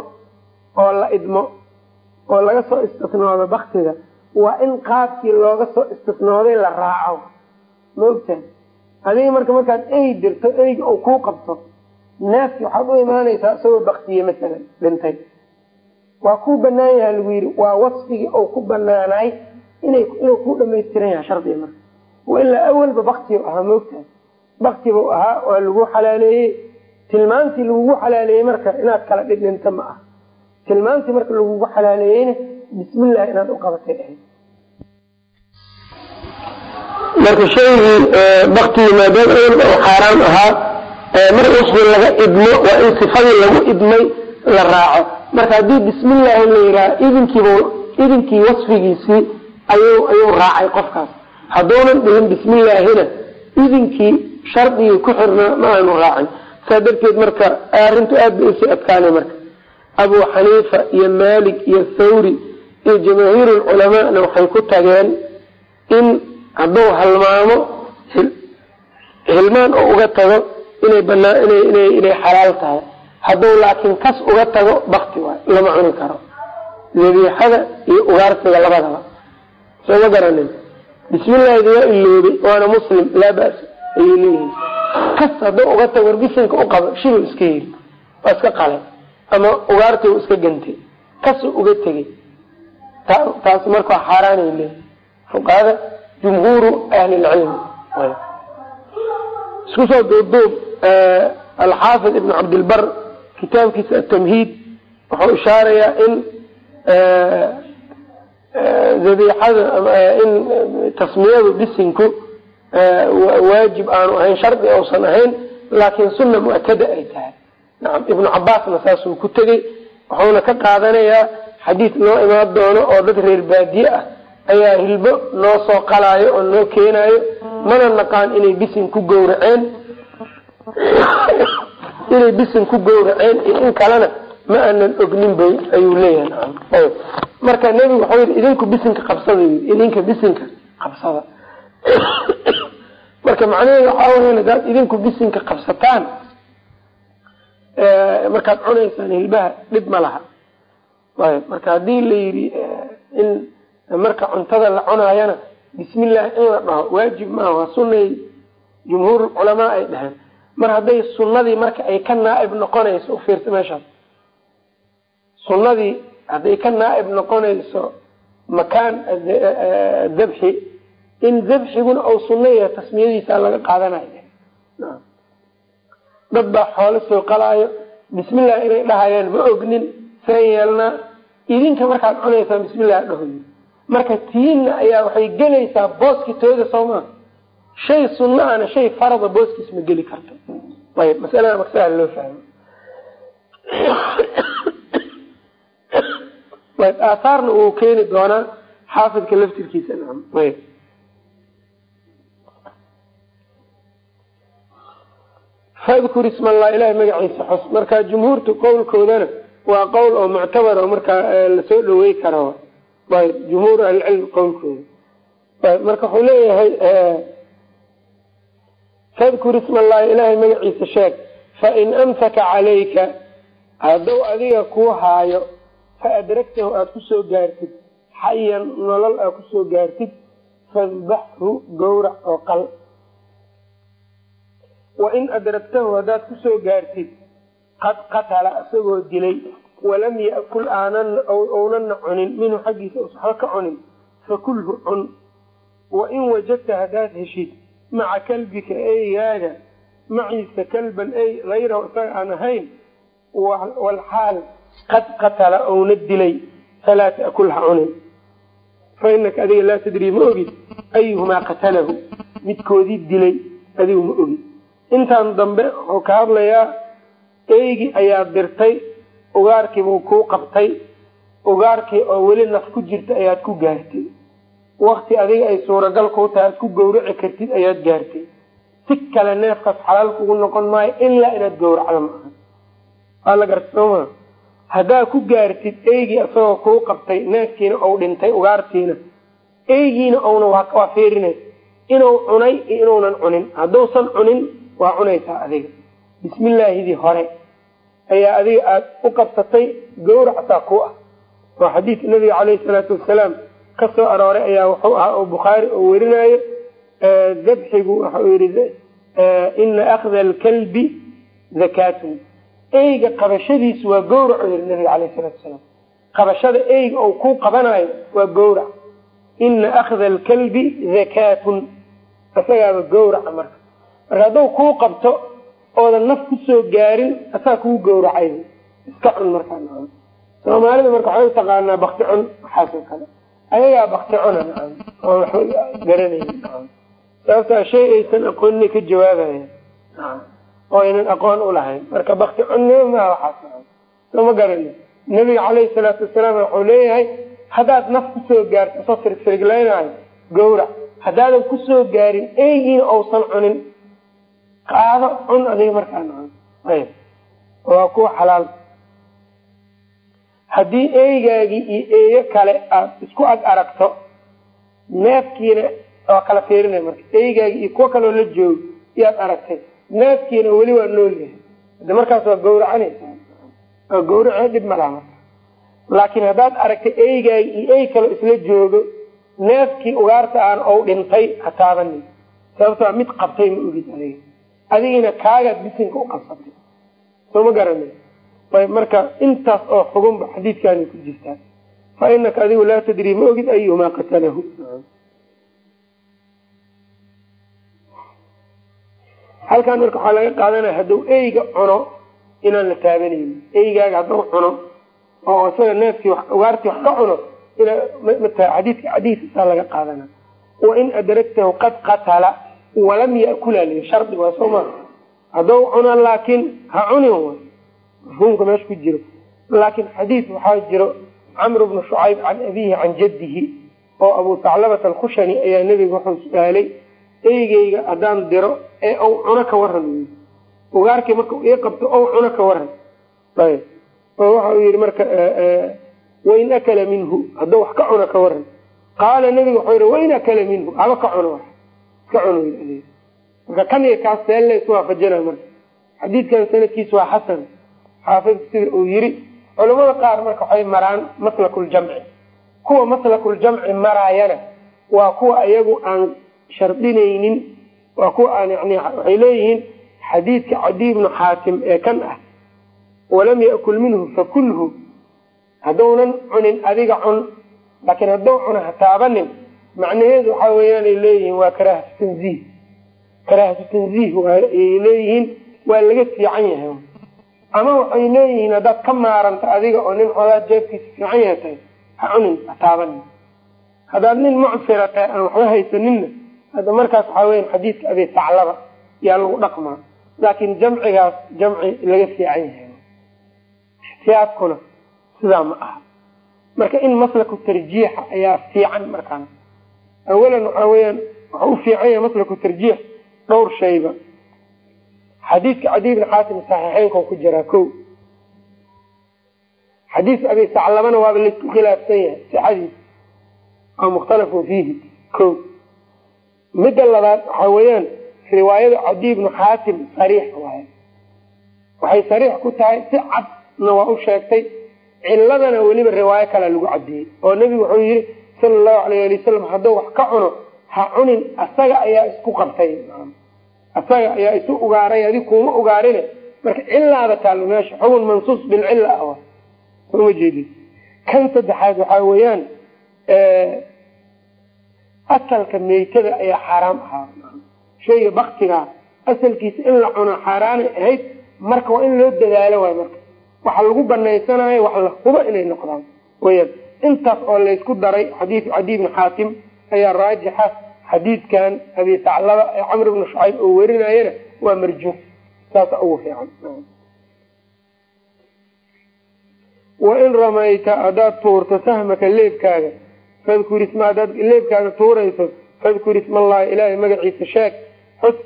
oo la idmo oo laga soo istisnoodo baktiga waa in qaabkii looga soo istisnooday la raaco. Ma ogtahay adiga marka markaad ey dirto eyga uu kuu qabto neefki waxaad u imaanaysaa isagoo baktiye masalan dhintay. Waa kuu banaan yaha lagu yidhi waa wasfigii ou ku banaanaay inuu ku dhamaystiran yahay shardiga marka. Wailaa awalba baktigu ahaa maogtahay baktibuu ahaa waa lagu xalaaleeyey tilmaantii lagugu xalaaleeyey marka inaad kala dhidhinta ma ah. Tilmaantii marka lagugu xalaaleeyeyna bismillah inaad u qabatay ahayd. Marka shaygii baktigii maadaama awalba u xaaraan ahaa mar wasfi laga idmo waa in sifadii lagu idmay la raaco. Marka haddii bismillahi la yihaha idinkiib idinkii wasfigiisii ayuu ayuu raacay qofkaas. Hadduunan dhihin bismillaahina idinkii shardigii ku xirnaa ma aanu raacin saa darteed marka arrintu aad bay u sii adkaanay marka. Abu xaniifa iyo maalik iyo thawri iyo jamaahiir culamaana waxay ku tageen in hadduu halmaamo hilmaan oo uga tago inay banaa ina inay xalaal tahay. Hadduu laakiin kas uga tago bakti waay lama cuni karo. Dabiixada iyo ugaarsiga labadaba. Soo ma garanin. Bismillahida waa iloobay waana muslim laa bas ayay leeyihiin kas hadduu uga tago warbisinka u qabo shibu iska yiri waa iska qale ama ugaarti u iska gantay kasu uga tegay taas marka waa xaaraanay leeyihiin fuqahada jumhuuru ahli lcilmi isku soo duubduub alxaafid ibn cabdilbar kitaabkiisa atamhiid wuxuu ishaarayaa in zabiixada in tasmiyadu bisinku waajib aanu ahayn shardi uusan ahayn laakiin sunna mu'tada ay tahay. Nacam ibnu cabaasna saasuu ku tegey wuxuuna ka qaadanayaa xadiis noo imaan doono oo dad reer baadiye ah ayaa hilbo noo soo qalaayo oo noo keenaayo mana naqaan inay bisin ku gowraceen. Inay bisin ku gowraceen iyo in kalena ma aanan ognin bay ayuu leeyahay nacam marka nebigu waxau yidhi idinku bisinka qabsada idinka bisinka qabsada marka macnaheedu waxaa weyan hadaad idinku bisinka qabsataan markaad cunaysaan hilbaha dhib ma laha. Ayb marka haddii la yidhi in marka cuntada la cunaayana bismillahi in la dhaho waajib maaha waa sunay jumhuur culamaa ay dhaheen. Mar hadday sunnadii marka ay ka naaib noqonayso ufiirta meeshaas sunnadii hadday ka naaib noqonayso makaan dabxi in dabxiguna ou sunno yahay tasmiyadiisa laga qaadanayo dad baa xoolo soo qalaayo bismillah inay dhahayaan ma ognin see yeelnaa idinka markaad cunaysaan bismillah dhahoy marka tiinna ayaa waxay gelaysaa booski tooda soo maa shay sunna ana shay farada booskiis ma geli karto. Ayb masalada maksaha loo fahmo. Ayb aathaarna uu keeni doonaa xaafidka laftirkiisa ayb fadkur isma allah ilahay magaciisa xus. Marka jumhuurtu qowlkoodana waa qowl oo muctabar oo markaa la soo dhawey karo. Ayb jumhuur ahlicilm qowlkooda ayb marka wuxuu leeyahay fadkur isma allahi ilahay magaciisa sheeg fain amsaka calayka hadduu adiga kuu haayo fa adragtahu aada ku soo gaartid xayan nolol aad ku soo gaartid fadbaxhu gowrac oo qal wain adragtahu haddaad ku soo gaartid qad qatala isagoo dilay walam yakul aanownana cunin minhu xaggiisa us waxba ka cunin fakulhu cun. Wain wajadta haddaad heshid maca kalbika eygaaga maciisa kalban ey hayrahu isaga aan ahayn walxaal qad qatala ouna dilay falaa ta'kul ha cunin. Fa inaka adiga laa tadrii ma ogid ayuhumaa qatalahu midkoodii dilay adigu ma ogid intaan dambe wuxuu ka hadlayaa eygii ayaa dirtay ugaarkiibuu kuu qabtay ugaarkii oo weli naf ku jirta ayaad ku gaartay. Wakti adiga ay suuragal kuu tahay aad ku gawraci kartid ayaad gaartay. Si kale neefkaas xalaal kugu noqon maayo ilaa inaad gawracda maaha waa la garta sooma haddaad ku gaartid eygii isagoo kuu qabtay neefkiina ou dhintay ugaartiina eygiina ouna waa feerinay inuu cunay iyo inuunan cunin. Hadduusan cunin waa cunaysaa adiga. Bismillaahidii hore ayaa adiga aada u qabsatay gawracsaa ku ah. Oo xadiidka nabiga caleyhi salaatu wasalaam ka soo arooray ayaa wuxuu ahaa oo bukhaari oo werinayo dabxigu waxau yihi ina akhda alkalbi zakaatun. Eyga qabashadiisu waa gawrac u yihi nabiga caleyhi salatu wasalaam. Qabashada eyga ou ku qabanayo waa gawrac ina akhda alkalbi zakaatun. Isagaaba gawraca marka marka hadduu kuu qabto oodan naf ku soo gaarin asaa kuu gawracay iska cun nacam. Soomaalida marka waxay u taqaanaa bakti cun waxaasoo kale. Ayagaa bakti cuna nacam oo waxba garanayni nacam. Sababtaa shay aysan aqoonina ka jawaabaya oo aynan aqoon ulahayn marka bakti cunnimo maha waxaas nacam. Soo ma garani. Nabiga caleyhi salaatu wasalaam wuxuu leeyahay haddaad naf ku soo gaarto soo firfiriglaynayo gawrac haddaadan ku soo gaarin eygiina ousan cunin qaado cun adiga markaa ayb. Waa kuwa xalaal. Haddii eygaagii iyo eeyo kale aad isku ag aragto neefkiina waa kala fiirinay marka. Eygaagii iyo kuwo kaleo la joogo iyaad aragtay neefkiina weli waa nool yahay. Hade markaas waa gawracanaysaa waa gawrace dhib malaha marka. Laakiin haddaad aragtay eygaagii iyo ey kaleo isla joogo neefkii ugaarta aan ou dhintay ha taabanin sababtoo mid qabtay ma ogid adiga adigina kaagaad bisinka u qabsatay. Soo ma garana ayb marka intaas oo xugunba xadiidkaanay ku jirtaa. Fa inaka adigu laa tadrii ma ogid ayuhumaa qatalahu. Halkaan marka waxaa laga qaadanaya hadduu eyga cuno inaan la taabanayni eygaaga hadduu cuno oo isaga neefkii ugaartii wax ka cuno xadiidka xadiisaa laga qaadana wain adragtahu qad qatala walam yakula li shardi waa soo maa hadduu cuno laakiin ha cunin mafhuumka meesha ku jiro. Laakiin xadiid waxaa jiro camr bnu shucayb can abihi can jaddihi oo abu taclabata alkhushani ayaa nebiga wuxuu su'aalay eygeyga haddaan diro ee ou cuno ka waran ugaarkii marka ii qabto ou cuno ka waran ayb. Oo waxa uu yihi marka wain akala minhu. Hadduu wax ka cuno ka waran qaala nebiga wuxuu yihi wain akala minhu. Haba ka cuno iska cuno marka kan iyo kaas see la iswaafajina marka xadiidkan sanadkiisa waa xasan. Xaafidku sida uu yiri culamada qaar marka waxay maraan maslakuljamci kuwa maslakuljamci maraayana waa kuwa iyagu aan shardinaynin waa kuwa aan yani waxay leeyihiin xadiidka cadiy bnu xaatim ee kan ah. Walam yakul minhu fakulhu hadduunan cunin adiga cun laakiin hadduu cuno ha taabanin macnaheedu waxaa weeyaan ay leeyihiin waa karaahatu tanziih. Karaahatu tanziih ayay leeyihiin waa laga fiican yahay. Ama waxay leeyihiin haddaad ka maaranta adiga oo nin xoogaa jeebkiisa fiican yahay tahay ha cunin ha taabanin haddaad nin mucsira tahay aan waxba haysaninna hadda markaas waxaa weya xadiidka abi saclaba yaa lagu dhaqmaa. Laakiin jamcigaas jamci laga fiican yahay. Ixtiyaadkuna sidaa ma aha. Marka in maslaku tarjiixa ayaa fiican markaan awalan waxaa weyaan waxa u fiican maslaku tarjiix dhowr shayba xadiidka cadi bn xaatim saxiixeynka ku jiraa ko xadiis abi saclabana waaba la isku khilaafsan yahay sixadiis oo mukhtalafun fiihi ko midda labaad waxaa weeyaan riwaayada cadi bnu xaatim sariix waaye waxay sariix ku tahay si cadna waa u sheegtay ciladana weliba riwaayo kalea lagu cadeeyey oo nebigu wuxuu yihi sala allahu alayh ali wasalam hadduu wax ka cuno ha cunin asaga ayaa isku qabtay. Asaga ayaa isu ugaaray adig kuuma ugaarine. Marka cilaada taalo meesha xugun mansuus bilcilla ah sooma jeedin. Kan saddexaad waxaa weeyaan asalka meytada ayaa xaaraam ahaa. Shayga baktigaa asalkiisa in la cuno xaaraanay ahayd marka waa in loo dadaalo waay marka. Waxa lagu banaysanayo wax la hubo inay noqdaan. Weyaan intaas oo laysku daray xadiid cadi bni xaatim ayaa raajixa xadiidkan abi saclaba ee camr bni shucayb oo werinayana waa marjuux. Saasa ugu fiican. Wain ramayta haddaad tuurto sahmaka leebkaaga fadkur isma haddaad leebkaaga tuurayso fadkur ismallahi ilaahay magaciisa sheeg xus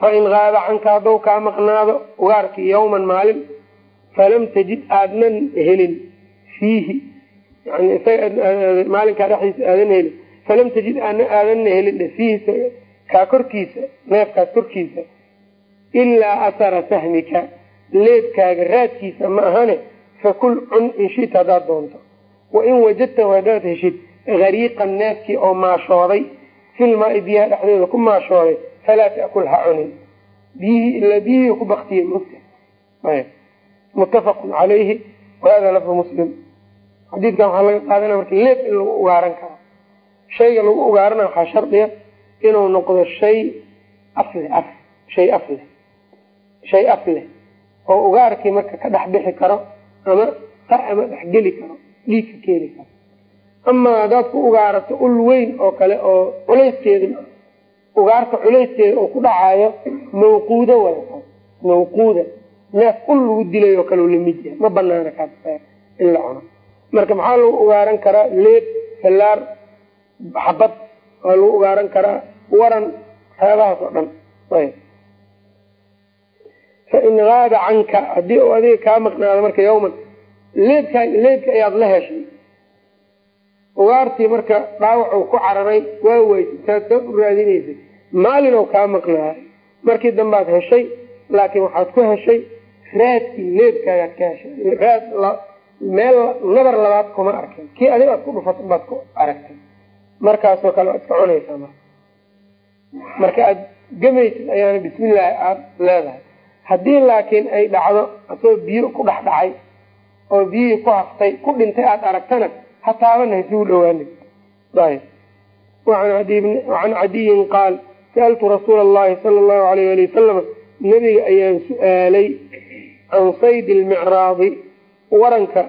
fain qaaba canka hadduu kaa maqnaado ugaarkii yawman maalin falam tajid aadnan helin fiihi maalinkaa dhexdiisa aadan helin falam tajid aadanna helin fiihi kaa korkiisa neefkaas korkiisa ilaa asara sahmika leebkaaga raadkiisa ma ahane fakul cun inshit haddaad doonto wain wajadtahu haddaad heshid hariiqan neefkii oo maashooday filmaai biyaha dhexdooda ku maashooday falaa takul ha cunin biyihii ilaa biyihii ku baktiyey mugta muttafaqun calayhi wahada lafdu muslim xadiidkan waxaa laga qaadanaya marka leeb in lagu ugaaran karo. Shayga lagu ugaarana waxaa shardiya inuu noqdo shay afleh af shay afleh shay af leh oo ugaarkii marka ka dhex bixi karo ama tar ama dhexgeli karo dhiig ka keeni karo. Amaa haddaad ku ugaarato ul weyn oo kale oo culayskeeda ugaarta culayskeeda oo ku dhacaayo mawquuda way mawquuda. Neef ul lagu dilay oo kale la mid yahay. Ma banaana kaas in la cuno marka maxaa lagu ugaaran karaa leeb fallaar xabad waa lagu ugaaran karaa waran reebahaas oo dhan. Fain gaaba canka haddii u adiga kaa maqnaado marka yawman leebka leebka ayaad la heshay. Ugaartii marka dhaawacu ku cararay waa weysa taad soo u raadinaysay maalin oo kaa maqnaaday markii dambaad heshay laakiin waxaad ku heshay raadkii leebkaagaad ka heshay meel nabar labaad kuma arkin. Kii adiga aad ku dhufato baad ku aragtay. Markaasoo kale waad iska cunaysaa marka marka aad gamaysid ayaana bismillaahi aada leedahay. Haddii laakiin ay dhacdo asagoo biyo ku dhex dhacay oo biyihii ku haftay ku dhintay aada aragtana ha taabana haisugu dhawaanin wacan cadiyin qaal sa'altu rasuula allahi sala allahu alayh ali wasalama nabiga ayaan su'aalay can sayd lmicraadi waranka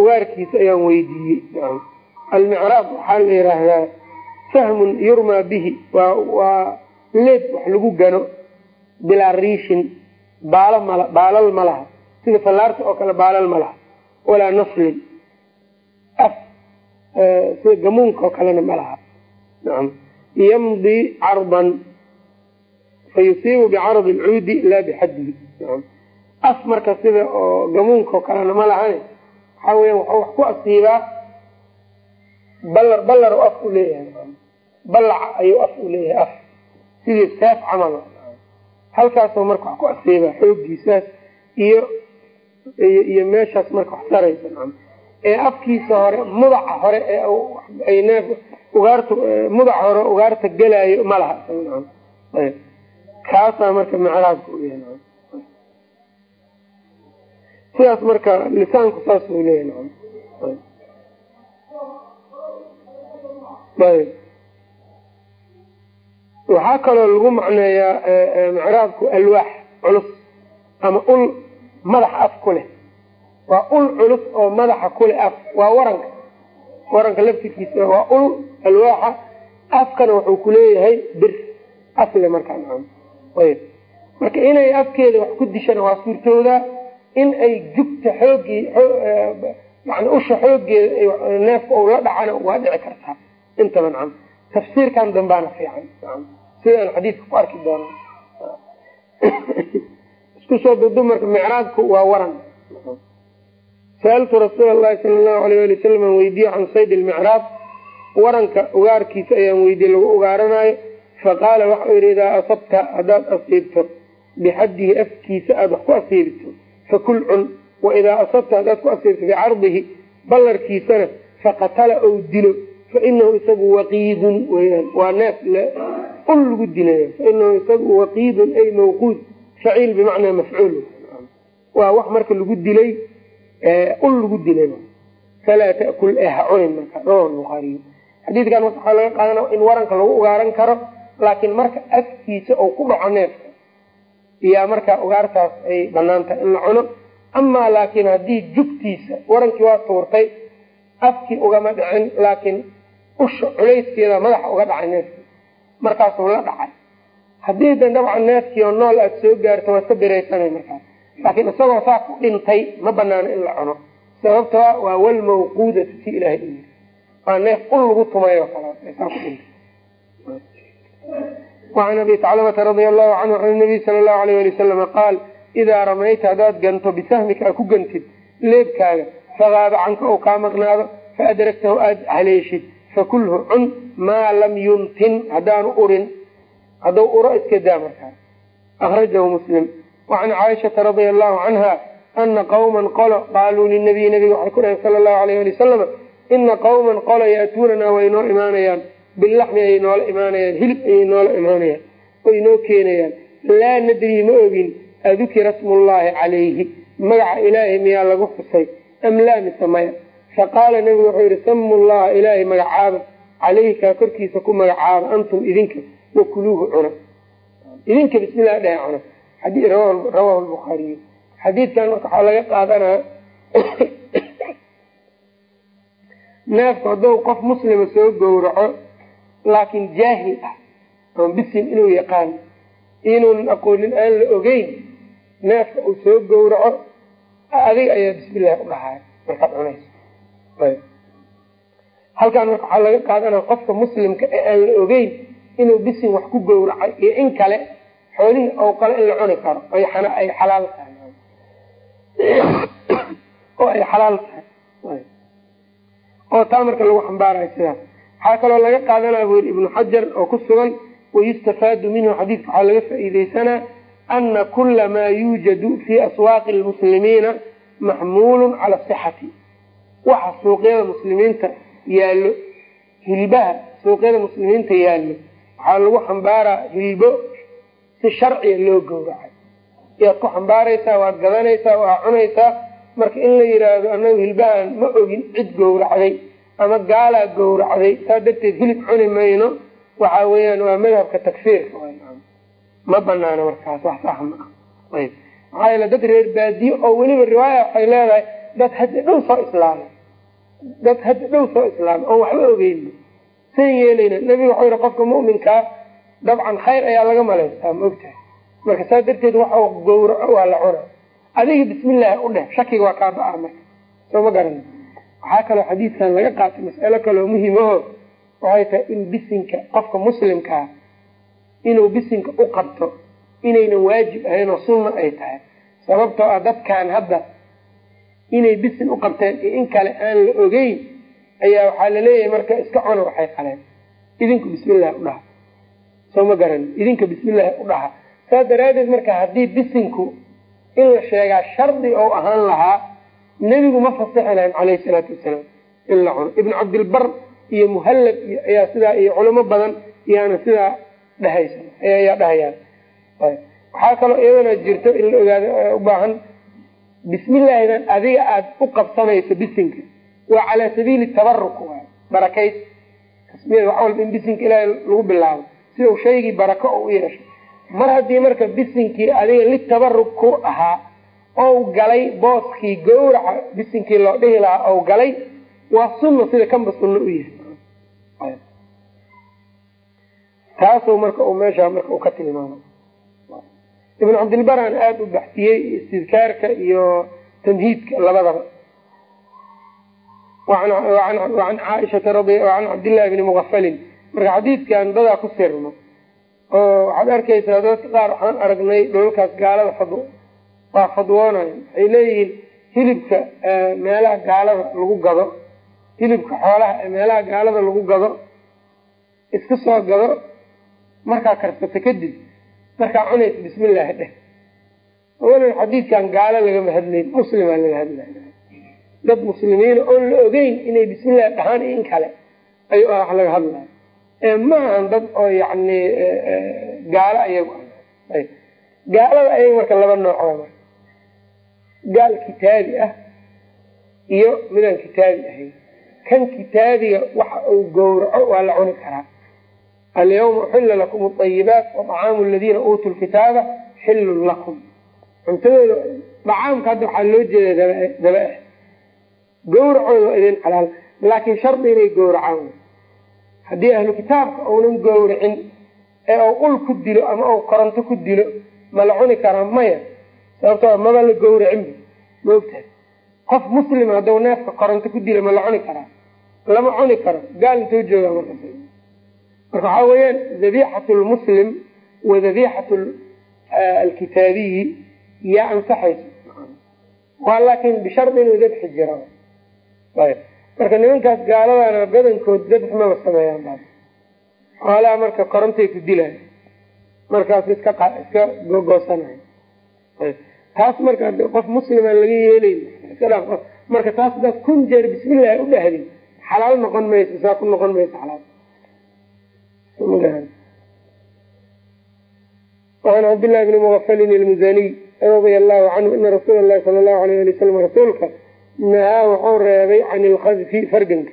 ugaarkiisa ayaan weydiiyey. Almicraad waxaa la yiraahdaa sahmun yurmaa bihi. Waa leeb wax lagu gano bilaa riishin baal mal baalal ma laha. Sida fallaarta oo kale baalal ma laha. Walaa naslin af sida gamuunka oo kalena ma laha. Yamdi cardan fa yusiibu bicaradi alcuudi laa bixaddihi af marka sida oo gamuunka oo kalena ma lahane waxaa weya waxuu wax ku asiibaa ballar ballar af u leeyahay. Ballaca ayuu af u leeyahay af. Sidii seef camal. Halkaasoo marka wax ku asiibaa xooggiisaas iyo iyo meeshaas marka wax saraysa. Ee afkiisa hore mudaca hore ee neef ugaarta mudaca hore ugaarta gelaayo ma laha. Kaasaa marka micraadka u yahay sidaas marka lisaanku saas u leeyahay ayb. Waxaa kaloo lagu macneeyaa micraadku alwaax culus ama ul madax af ku leh. Waa ul culus oo madaxa kuleh af waa waranka. Waranka laftirkiisa waa ul alwaaxa afkana wuxuu kuleeyahay bir. Asle markaa ayb. Marka inay afkeeda wax ku dishana waa suurtoodaa in ay jugta xoogii yani usha xoogeeda neefka la dhacana waa dhici kartaa. Intaba nacam. Tafsiirkan dambaana fiican. Sidaan xadiidka ku arki doona isku soo dudu marka micraadku waa waran. Saaltu rasuul lahi sala allahu alayh ali wasalam aan weydiiye can sayd lmicraab waranka ugaarkiisa ayaan weydiye lagu ugaaranayo. Faqaala waxau yihi idaa asabta haddaad asiibto bixaddihi afkiisa aada wax ku asiibto fakul cun waidaa asabta haddaad ku asiibto bicardihi ballarkiisana faqatala ou dilo fainahu isagu waqiidun weyaan waa neef ul lagu dilay fainahu isagu waqiidun ay mawquud faciil bimacnaa mafcuul waa wax marka lagu dilay ul lagu dilay falaa takul ee ha cunin marka rawahu lbukhaariy xadiidkan waxaa laga qaadanaya in waranka lagu ugaaran karo laakiin marka afkiisa oo ku dhaco neefka iyaa marka ugaartaas ay bannaan tahay in la cuno. Amaa laakiin haddii jugtiisa warankii waa tuurtay afkii ugama dhicin laakiin usha culayskeeda madaxa uga dhacay neefkii. Markaasuu la dhacay. Haddii dan dabcan neefkii oo nool aada soo gaarto waa iska biraysanay markaas. Laakiin isagoo saa ku dhintay ma banaano in la cuno. Sababtoa waa walmawquudatu si ilahay u yiri waa neef ul lagu tumay oo kale saa ku dhintay wacan abi taclamata radia allahu canhu can nabiy sala allahu alayh ali wasalama qaal idaa ramayta haddaad ganto bisahmika ku gantid leebkaaga fagaaba canka ou kaa maqnaado faadragtahu aada haleeshid fakulhu cun maa lam yuntin haddaanu urin hadduu uro iska daa markaa akrajahu muslim wacan caaishata radia allahu canha ana qawman qolo qaaluu linabiyi nabiga waxay ku dhaheen sala allahu alayh ali wasalama ina bilaxmi ayay noola imaanayaan hilib ayay noola imaanayaan way noo keenayaan. Laa nadrii ma ogin adukira smullaahi calayhi magaca ilaahay miyaa lagu xusay am laa mise maya. Faqaala nabigu wuxuu yihi samu llaha ilaahay magacaaba calayhi kaa korkiisa ku magacaaba antum idinka wakuluuhu cuna. Idinka bismillahi dheh cuna. Rawahu lbukhaariyu xadiidkan marka waxaa laga qaadanaa neefku hadduu qof muslima soo gowraco laakiin jaahil ah oon bisin inuu yaqaan inuunan aqoonin aan la ogeyn neefka uu soo gowraco adiga ayaa bismillahi u dhahaay markaad cunayso. Halkaan marka waxaa laga qaadanaa qofka muslimka ee aan la ogeyn inuu bisin wax ku gowracay iyo in kale xoolihii oo kale in la cuni karo ay xalaal tahay. Oo ay xalaal tahay. Oo taa marka lagu xambaarayo sidaas waxaa kaloo laga qaadanaa buu yidhi ibnu xajar oo ku sugan wayustafaadu minhu xadiidka. Waxaa laga faa'iideysanaa ana kula maa yuujadu fii aswaaqi lmuslimiina maxmuulun cala asixati waxa suuqyada muslimiinta yaallo hilbaha suuqyada muslimiinta yaallo waxaa lagu xambaaraa hilbo si sharciga loo gowracay. Yaad ku xambaaraysaa waad gadanaysaa waa cunaysaa marka in la yidhaahdo anagu hilbahan ma ogin cid gowracday ama gaalaa gowracday saa darteed hilib cuni mayno waxa weeyaan waa madhabka takfiirka ma banaano markaas wax sax ma ah ayb. Maxaa yeele dad reer baadiye oo weliba riwaaya waxay leedahay dad hadda dhow soo islaamay. Dad hadda dhow soo islaamay oon waxba ogeyno san yeelayna nebiga waxau yihi qofka mu'minkaa dabcan khayr ayaa laga malaystaa ma ogtahay. Marka saa darteed waxau gowraco waa la cuna. Adiga bismillaahi u dheh shakiga waa kaa ba'a marka. Soo ma garan waxaa kaloo xadiidkan laga qaatay mas'alo kaloo muhimaho waxay tahay in bisinka qofka muslimkaa inuu bisinka u qabto inaynan waajib ahayn oo sunna ay tahay. Sababtoo ah dadkan hadda inay bisin u qabteen iyo in kale aan la ogeyn ayaa waxaa la leeyahay marka iska cuna waxay qaleen. Idinku bismillahi u dhaha. Soo ma garan idinka bismillahi u dhaha. Saas daraadeed marka haddii bisinku in la sheegaa shardi ou ahaan lahaa nebigu ma fasixi lahayn caleyhi salaatu wasalaam in la cuno. Ibnu cabdilbar iyo muhallab ayaa sidaa iyo culamo badan yaana sidaa dhehaysa ayaa dhahayaan. Waxaa kaloo iyadana jirto in la ogaado u baahan bismillaahidan adiga aada u qabsanayso bisinka. Waa calaa sabiili tabaruk waay barakays tasmiyada wax walba in bisinka ilaahay lagu bilaabo si uu shaygii barako u yeesho. Mar haddii marka bisinkii adiga litabaruk ku ahaa ou galay booskii gowraca bisinkii loo dhihi lahaa ou galay waa sunna sida kanba sunno u yahay. Taasuu marka uu meeshaa marka uu ka tilmaamay. Ibn cabdilbaraan aada u baxsiyey istidkaarka iyo tamhiidka labadaba. Wacan caaishata wacan cabdillahi bni muqafalin marka xadiidkan dadaa ku sirmo oo waxaad arkaysaa dadka qaar waxaan aragnay dholalkaas gaalada fad waa fadwoonayo waxay leeyihiin hilibka meelaha gaalada lagu gado. Hilibka xoolaha ee meelaha gaalada lagu gado. Iska soo gado. Markaa karsato kadib markaa cunaysa bismillaahi dheh. Awalan xadiidkan gaalo lagama hadlayn muslimaa laga hadlay. Dad muslimiina oon la ogeyn inay bismillahi dhahaan in kale ayuu ah wax laga hadlaya ee ma ahan dad oo yacni gaalo ayagu gaalada ayaga marka laba nooc gaal kitaabi ah iyo midaan kitaabi ahayn. Kan kitaabiga waxa uu gowraco waa la cuni karaa. Alyawma uxila lakum alayibaat waطacaamu aladiina uutuu lkitaaba xillun lakum. Cuntadooda dacaamka hadda waxaa loo jeeda daba ah gowracooda waa idin xalaal laakiin shardi inay gowracaan. Haddii ahlu kitaabka uunan gowracin ee uu ul ku dilo ama uu koronto ku dilo ma la cuni karaa maya sababtoo maba la gowracinba ma ogtahay? Qof muslima hadduu neefka koronto ku dilo ma la cuni karaa? Lama cuni karo. Gaal intoo joogaa markas marka waxaa weeyaan dabiixat lmuslim wa dabiixat alkitaabiyi yaa ansaxayso waa laakin bishardi inuu dabxi jiro. Marka nimankaas gaaladana badankood dabx maba sameeyaan ba xoolaha marka korontay ku dilayo markaas iska iska gogoosanayo taas marka qof muslima laga yeelayn marka taas hadaad kun jeer bismillahi u dhahdin xalaal noqon mayso saa ku noqon mayso xalaal. An cabdillahi bni muafalin ilmuzaniy radia allahu canhu ina rasuula lahi sala allahu alayh ali wasalam rasuulka nahaa wuxuu reebay can ilkadfi farganka.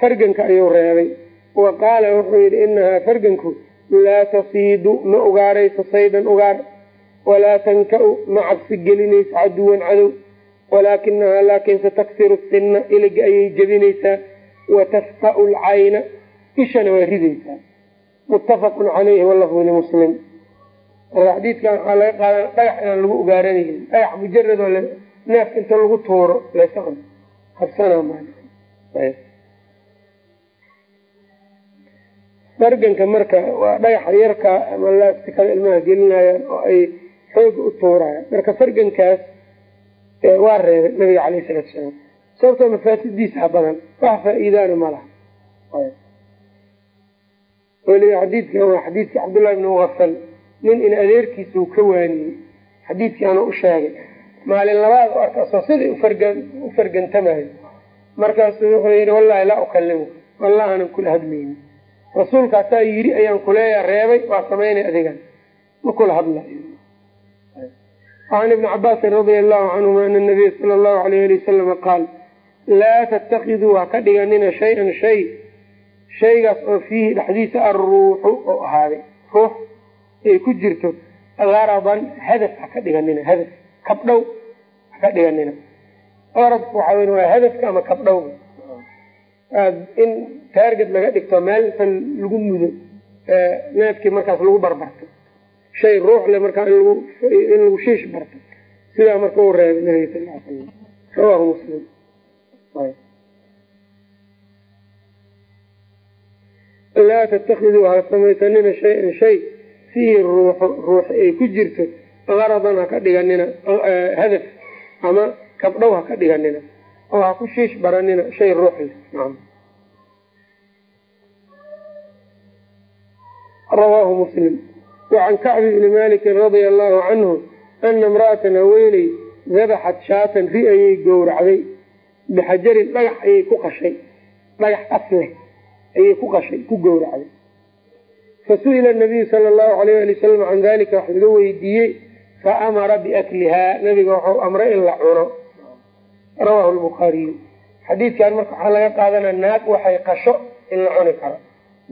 Farganka ayuu reebay. Wa qaala wuxuu yidhi inahaa farganku laa tasiidu ma ugaarayso saydan ugaar walaa tankau ma cabsi gelinayso caduwan cadow walaakinahaa laakinse taksiru sinna iliga ayay jebinaysaa wa tafqa'u lcayna ishana waa ridaysaa muttafaqun calayhi walafdu limuslim marka xadiidkan waxaa laga qaadana dhagax inaan lagu ugaaranaynin dhagax mujarad oo neef inta lagu tuuro laysa habsana farganka marka waa dhagaxa yarka ama laastikada ilmaha gelinayaan oo ay xooga u tuurayaan marka fargankaas waa reebay nabiga caleyh salaatu salaam. Sababtoo mafaasidiisa badan. Wax faa-iidaana ma laha. Weliba xadiidkan waa xadiidkii cabdullahi bni muafal nin in adeerkiisa uu ka waaniyey xadiidkii anuu u sheegay. Maalin labaad u arkasoo sidai u fargantamayo markaasuu wuxuu yidhi wallahi laa ukalimuka wallahanan kula hadlayni rasuulkaasaa yiri ayaan kuleeya reebay waa samaynay adigan. Ma kula hadlayo an ibni cabaasin radia allahu canhuma ana nabiya sala allahu alayh ali wasalama qaal laa tattakiduu ha ka dhiganina shay-an shay shaygaas oo fiihi dhexdiisa alruuxu oo ahaaday ruux ay ku jirto garadan hadaf ha ka dhiganina hadaf kabdhow ha ka dhiganina qaradku waxaa wey waa hadafka ama kabdhow in laga dhigto meel inta lagu mudo neefkii markaas lagu barbarto shay ruux le markaa in lagu shiish barto. Sidaa marka u reebay nabiga sal l slam rawahu muslim. Laa tattakiduu ha samaysanina shay-an shay fiihi ruuxu ruux ay ku jirto garadan ha ka dhiganina hadaf ama kabdhow ha ka dhiganina oo ha ku shiish baranina shay ruux rawaahu muslim wacan kacbi bni malikin radia allahu canhu ana imra'atan haweeney dabaxat shaatan ri ayay gowracday bixajarin dhagax ayay ku qashay dhagax asleh ayay ku qashay ku gowracday fasu'ila nabiyu sala allahu alayh ali wasalam can dalika wax laga weydiiyey faamara biaklihaa nabiga wuxuu amray in la cuno rawahu lbukhaariyu xadiidkan marka waxaa laga qaadanaa naag waxay in la cuni karo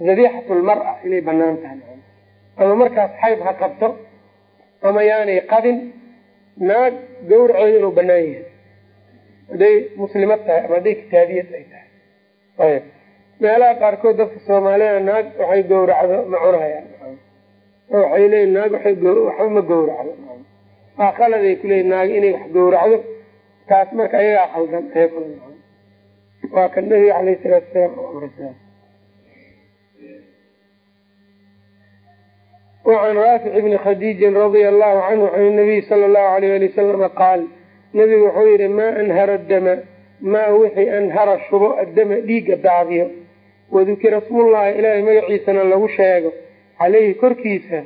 dabiixat lmara inay bannaan tahay ama markaas xayd ha qabto ama yaanay qabin naag gawraceeda inuu banaan yahay. Hadday muslimad tahay ama hadday kitaabiyad ay tahay. Ayb. Meelaha qaarkood dadka soomaalida naag waxay gawracdo ma cunayaan. Waxay leeyiin naag waxba ma gawracdo waa khaladay kuleeyiin naag inay wax gawracdo taas marka ayagaa khaldan waa kan nabiga aleyh salaatu salaam wacan raafic bni khadiijin radia allahu canhu can nabiy sala allahu alayh ali wasalama qaal nabigu wuxuu yihi maa anhara dama maa wixii anhara shubo addama dhiigga daadiyo wadukira smullahi ilaahay magaciisana lagu sheego caleyhi korkiisa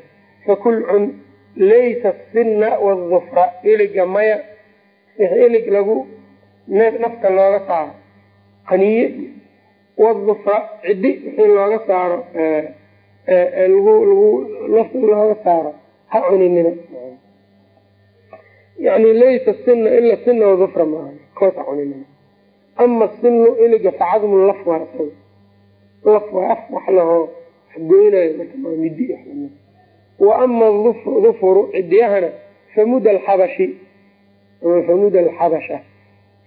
fakul cun laysa sinna wadufra iliga maya ilig lagu nafta looga saaro qaniye wadufra ciddi wixii looga saaro nafta looga saaro. Ha cuninina. Yani laysa sina ila sina wadufra maaha. Koos cuninina. Ama sinu iliga facadmu laf waa isaga. Laf waa af wax lahoo maa midi wa dufuru cidiyahana famuda alxabashi. Ama famuda alxabasha.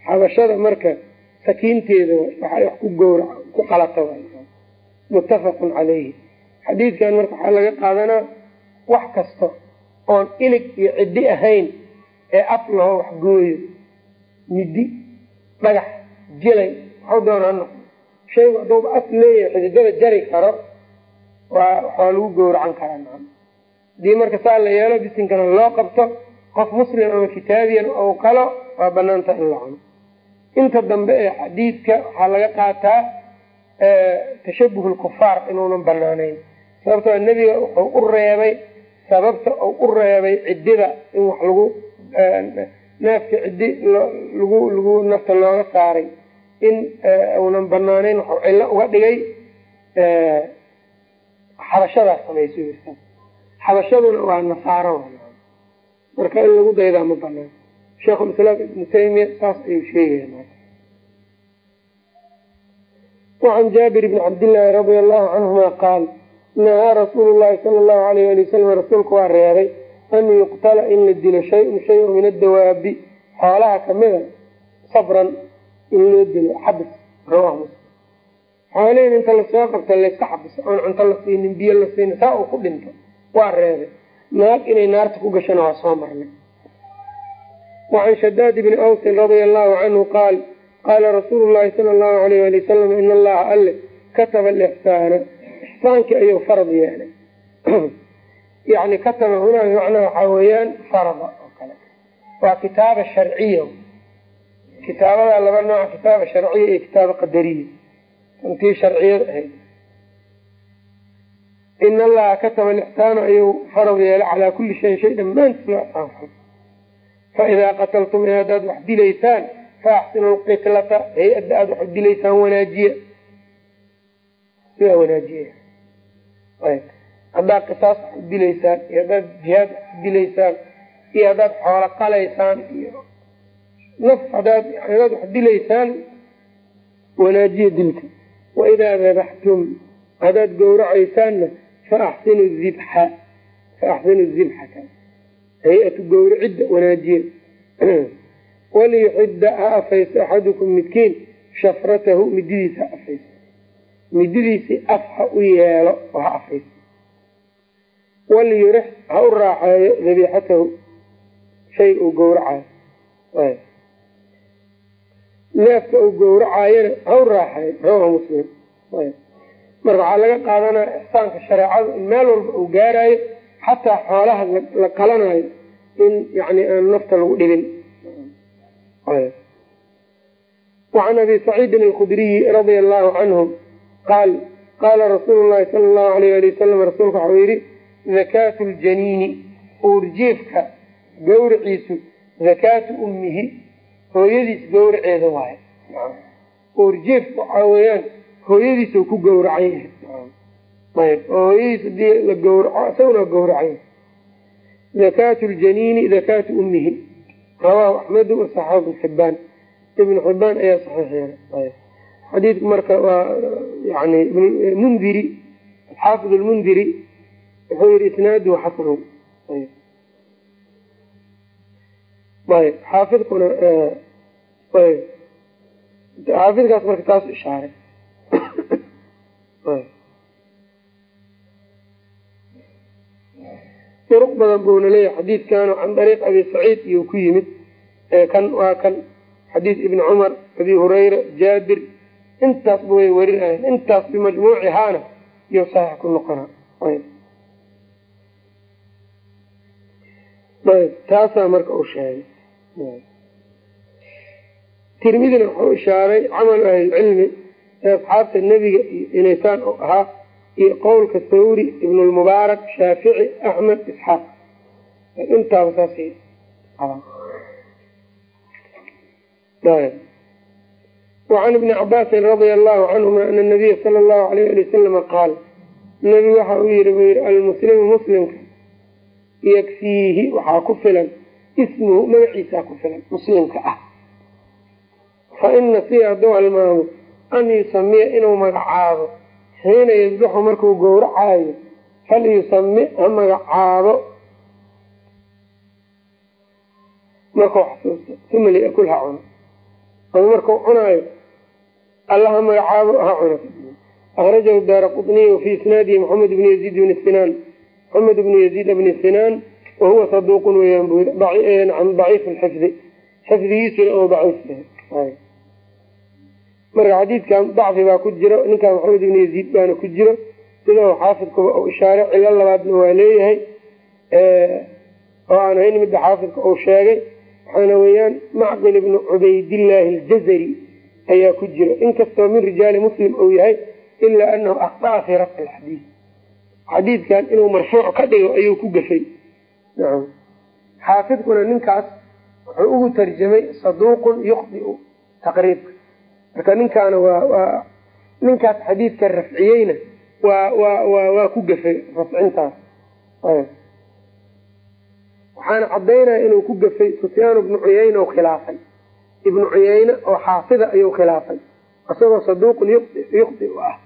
Xabashada marka sakiinteeda waxay wax ku gowra ku qalata muttafaqun calayhi xadiidkan marka waxaa laga qaadanaa wax kasta oon ilig iyo ciddi ahayn ee af laho wax gooyo. Midi dhagax jilay waxu doona ha noqdo shaygu haddauba af leeyahay xididada jari karo waxaa lagu gowracan karaa haddii marka saa la yeelo bisinkana loo qabto qof muslim ama kitaabiyan ou qalo waa banaanta in la cuno. Inta dambe ee xadiidka waxaa laga qaataa tashabuh lkufaar inuunan banaaneyn sababtoo nebiga wuxuu u reebay sababta uu u reebay ciddida in wax lagu neefka ciddi lagu lagu nafta looga saaray. In uunan banaaneyn waxuu cillo uga dhigay xabashadaas samayso xabashaduna waa nasaaro. Marka in lagu daydaa ma banaan sheikhulislaam ibnu taymiya saas ayuu sheegaya wacan jaabir bni cabdillaahi radia allahu canhuma qaal nahaa rasuulu llahi sala allahu alayh ali wasalam rasuulku waa reebay an yuqtala in la dilo shay-un shay-un min addawaabi. Xoolaha kamida sabran in loo dilo xabis rawah muslim. Xoolihin inta la soo qabta layska xabiso oon cunto la siinin biyo la siinin saa uu ku dhinto waa reebay. Naag inay naarta ku gashana waa soo marnay. Wacan shadaad bni awsin radia allahu canhu qaal qaala rasuulu llahi sala allahu alayh ali wasalam in allaha alle kataba alixsaana ixsaankii ayuu farad yeelay. Yani kataba hunaa bimacnaa waxaa weeyaan farada oo kale. Waa kitaaba sharciya kitaabada laba nooc kitaaba sharciya iyo kitaaba qadariya intii sharciyad ahayd. In allaha kataba alixsaana ayuu farad yeelay calaa kulli shayin shay dhammaantiis loo faidaa qataltum in haddaad wax dilaysaan faaxsinu lqitlata hay'adda aada wax dilaysaan wanaajiya. Sidaa wanaajiya haddaad qisaas wax u dilaysaan iyo haddaad jihaad wax u dilaysaan iyo haddaad xoolo qalaysaan iyo naf hadaad hadaad wax dilaysaan wanaajiya dilka. Waidaa dabaxtum haddaad gowracaysaanna faaxsinu zibxa faaxsinu zibxata hay'atu gowracidda wanaajiya. Waliyuxidda ha afaysto axadukum midkiin shafratahu mididiisa ha afaysto mididiisii af ha u yeelo oo ha afaysto. Waliyurix ha u raaxeeyo dabiixatahu shay uu gowracayo neefka uu gowracaayana ha u raaxeeyo rawaha muslim. Marka waxaa laga qaadanaya ixsaanka shareecadu in meel walba uu gaarayo xataa xoolaha la qalanayo in yani aan nafta lagu dhibin. Wacan abi saciidin alkhudriyi radia allahu canhu qaal qaala rasuulu llahi sala allahu alayh ali wasalam rasuulka waxau yihi zakaatu ljaniini uurjiifka gawriciisu zakaatu ummihi hooyadiis gawraceeda waayo uurjiifka waxaa weeyaan hooyadiis ku gawracan yahay ayb oo hooyadiis haddii la gawraco isaguna gawracan yahay zakaatu ljaniini zakaatu ummihi rawaahu axmedu wasaxaahu ibn xibaan ibnu xibaan ayaa saxiix yeelay xadiidku marka waa yani mundiri alxaafid lmundiri wuxuu yihi isnaaduhu xasanu ayb xaafidkuna ayb xaafidkaas marka taas ishaaray duruq badan buuna leeyahay xadiidkanu can dariiq abi saciid iyuu ku yimid kan waa kan. Xadiid ibni cumar abi hurayra jaabir intaasba way warinayeen intaas bimajmuucihaana iyo saxiix ku noqona. Taasaa marka uu sheegay. Tirmidina wuxuu ishaaray camalu ahlilcilmi ee asxaabta nebiga iyo inaysaan u ahaa iyo qowlka thawri ibnulmubaarak shaafici axmed isxaaq. Intaaba saasay wacan ibni cabaasin radia allahu canhuma ana nabiya sala allahu alayh ali wasalama qaal nebigu waxa uu yihi buu yihi almuslimu muslimka yakfiihi waxaa ku filan ismuhu magaciisaa ku filan muslimka ah fa ina si hadduu halmaamo an yusamiya inuu magacaabo xiina yasbaxu markuu gowracaayo fal yusami ha alla ha magacaabo ha. Cuno akrajahu daara qطniy wafi isnaadihi maxamed bn yaziid bni sinaan maxamed bnu yaziid bni sinaan wahuwa saduuqun weyaan bu daciif lxifdi xifdigiisuna oo daciif marka xadiidkan dacfi baa ku jiro ninkaan maxamed ibnu yaziid baana ku jiro. Sida u xaafidkuba uu ishaare cilo labaadna waa leeyahay oo aan ahayn midda xaafidka uu sheegay. Waxaana weeyaan macqil ibnu cubaydillaahi aljazari ayaa ku jiro inkastoo min rijaali muslim uu yahay ilaa anahu akhdaa fii rafci lxadiid xadiidkan inuu marfuuc ka dhigo ayuu ku gafay xaafidkuna ninkaas wuxuu ugu tarjamay saduuqun yukhdiu taqriibka. Marka ninkaana waa ninkaas xadiidka rafciyeyna waa waa waa ku gafay rafcintaas. Waxaana cadaynaya inuu ku gafay sufyaan ibnu cuyeyne oo khilaafay ibnu cuyeyne oo xaafida ayuu khilaafay. Isagoo saduuqun yukhdi u ah.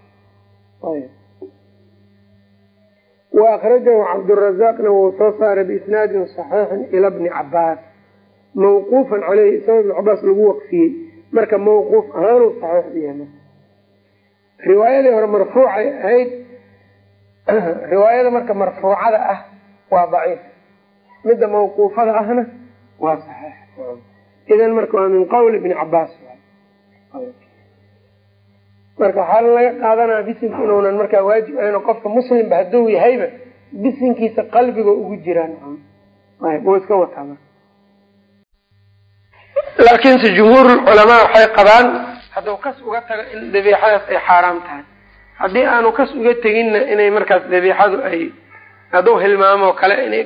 Wa akrajahu cabdurazaaqna wuu soo saaray biisnaadin saxiixin ila bni cabaas mawquufan caleyhi isagoo ibnu cabaas lagu waqfiyey. Marka mawquuf ahaanuu saxiix yahay. Riwaayadii hore marfuucay ahayd. Riwaayada marka marfuucada ah waa daciif. Midda mawquufada ahna waa saxiix idan marka waa min qowli ibni cabaas marka waxaa laga qaadanaya bisinka inuunan markaa waajib ahayn qofka muslimba hadduu yahayba bisinkiisa qalbiga ugu jiraan. Iska wataa laakiinse jumhuur culamaa waxay qabaan hadduu kas uga tago in dabiixadaas ay xaaraam tahay. Haddii aanu kas uga teginna inay markaas dabiixadu ay hadduu hilmaamo kale inay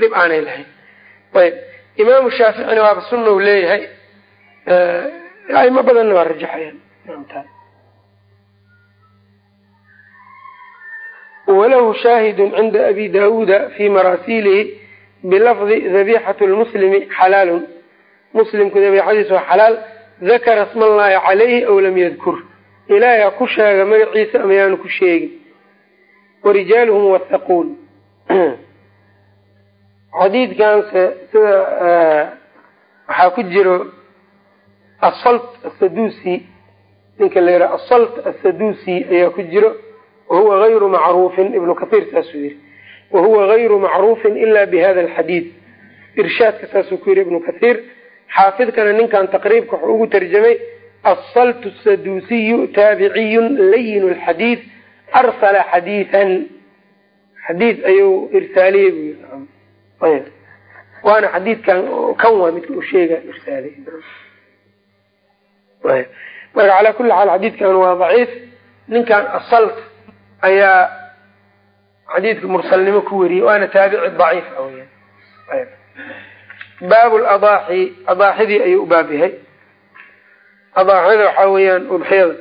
dhib aanay lahayn. Ayb imaamu shaaficina waaba sunna u leeyahay aimo badanna waa rajaxayaan walahu shaahidun cinda abi daawuuda fi maraasiilihi bilafdi dabixatu lmuslimi xalaalun. Muslimku dabiixadiis waa xalaal dakara sma allaahi calayhi aw lam yadkur. Ilaahay ha ku sheega magaciisa ama yaanu ku sheegin. Warijaaluhu muwahaquun xadiidkanse sida waxaa ku jiro asalt asadusi ninka la yidhaha asalt asadusi ayaa ku jiro. Wahuwa gayru macruufin ibnu kathiir saasuu yiri wahuwa gayru macruufin ila bihada alxadiid. Irshaadka saasuu ku yiri ibnu kathiir. Xaafidkana ninkan taqriibka wuxuu ugu tarjamay asaltu sadusiyu taabiciyun layin lxadiid arsala xadiian xadiid ayuu irsaaliyey bu ayb. Waana xadiidkan kan waa midka uu sheega irsaaliy marka calaa kuli xaal xadiidkan waa daciif. Ninkan asalt ayaa xadiidka mursalnimo ku wariyey waana taabici daciif a weyaan baab ladaaxi adaaxidii ayuu u baab yahay. Adaaxida waxaa weeyaan udxiyada.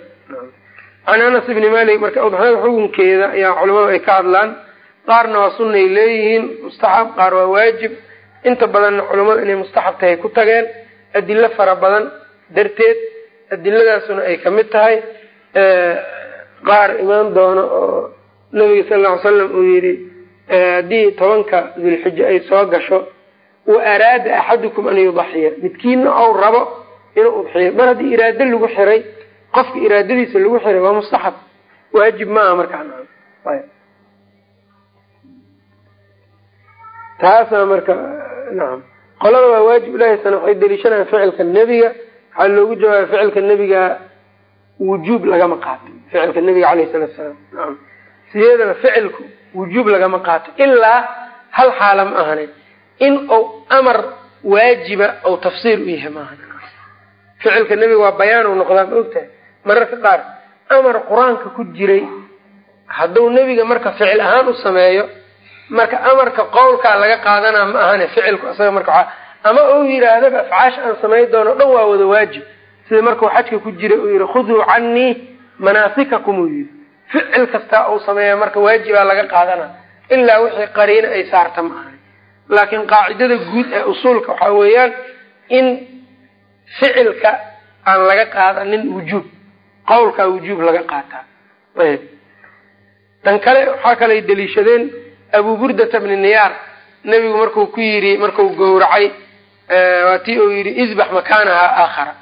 Can anas ibni malik marka udxiyada xukunkeeda ayaa culamadu ay ka hadlaan qaarna waa sunnay leeyihiin mustaxab qaar waa waajib. Inta badanna culamadu inay mustaxab tahay ku tageen adilo fara badan darteed adiladaasuna ay ka mid tahay. Qaar imaan doono oo nabiga sal lla ly slam uu yidhi haddii tobanka dilxijo ay soo gasho wa araada axadukum an yudaxiya. Midkiina ou rabo inuu udxiyo mar haddii iraado lagu xiray qofka iraadadiisa lagu xiray waa mustaxab. Waajib maaha markaa taasa marka nacam qolada waa waajib ilahaysana waxay deliishanayaan ficilka nebiga waxaa loogu jawaabay ficilka nebiga wujuub lagama qaato. Ficilka nebiga caleyhi salatu salaam nacam sideedaba ficilku wujuub lagama qaato ilaa hal xaala ma ahane in uu amar waajiba ou tafsiir u yahay maaha ficilka nebiga waa bayaan u noqdaa ma ogtahay mararka qaar amar qur'aanka ku jiray hadduu nebiga marka ficil ahaan u sameeyo marka amarka qowlkaa laga qaadanaa ma ahane ficilku isaga marka ama uu yidhaahdaba afcaasha aan samay doono dhan waa wada waajib. Sida markuu xajka ku jiray uu yihi khuduu canii manaasikakum uu yidhi ficil kastaa uu sameeya marka waajibaa laga qaadana ilaa wixii qariino ay saarta ma ahane. Laakiin qaacidada guud ee usuulka waxaa weeyaan in ficilka aan laga qaadanin wujuub qowlkaa wujuub laga qaataa. Ayb tan kale waxaa kalay deliishadeen abu burdata bni niyaar nebigu marku ku yidhi marku gowracay waa tii uu yidhi isbax makaanaha aakhara.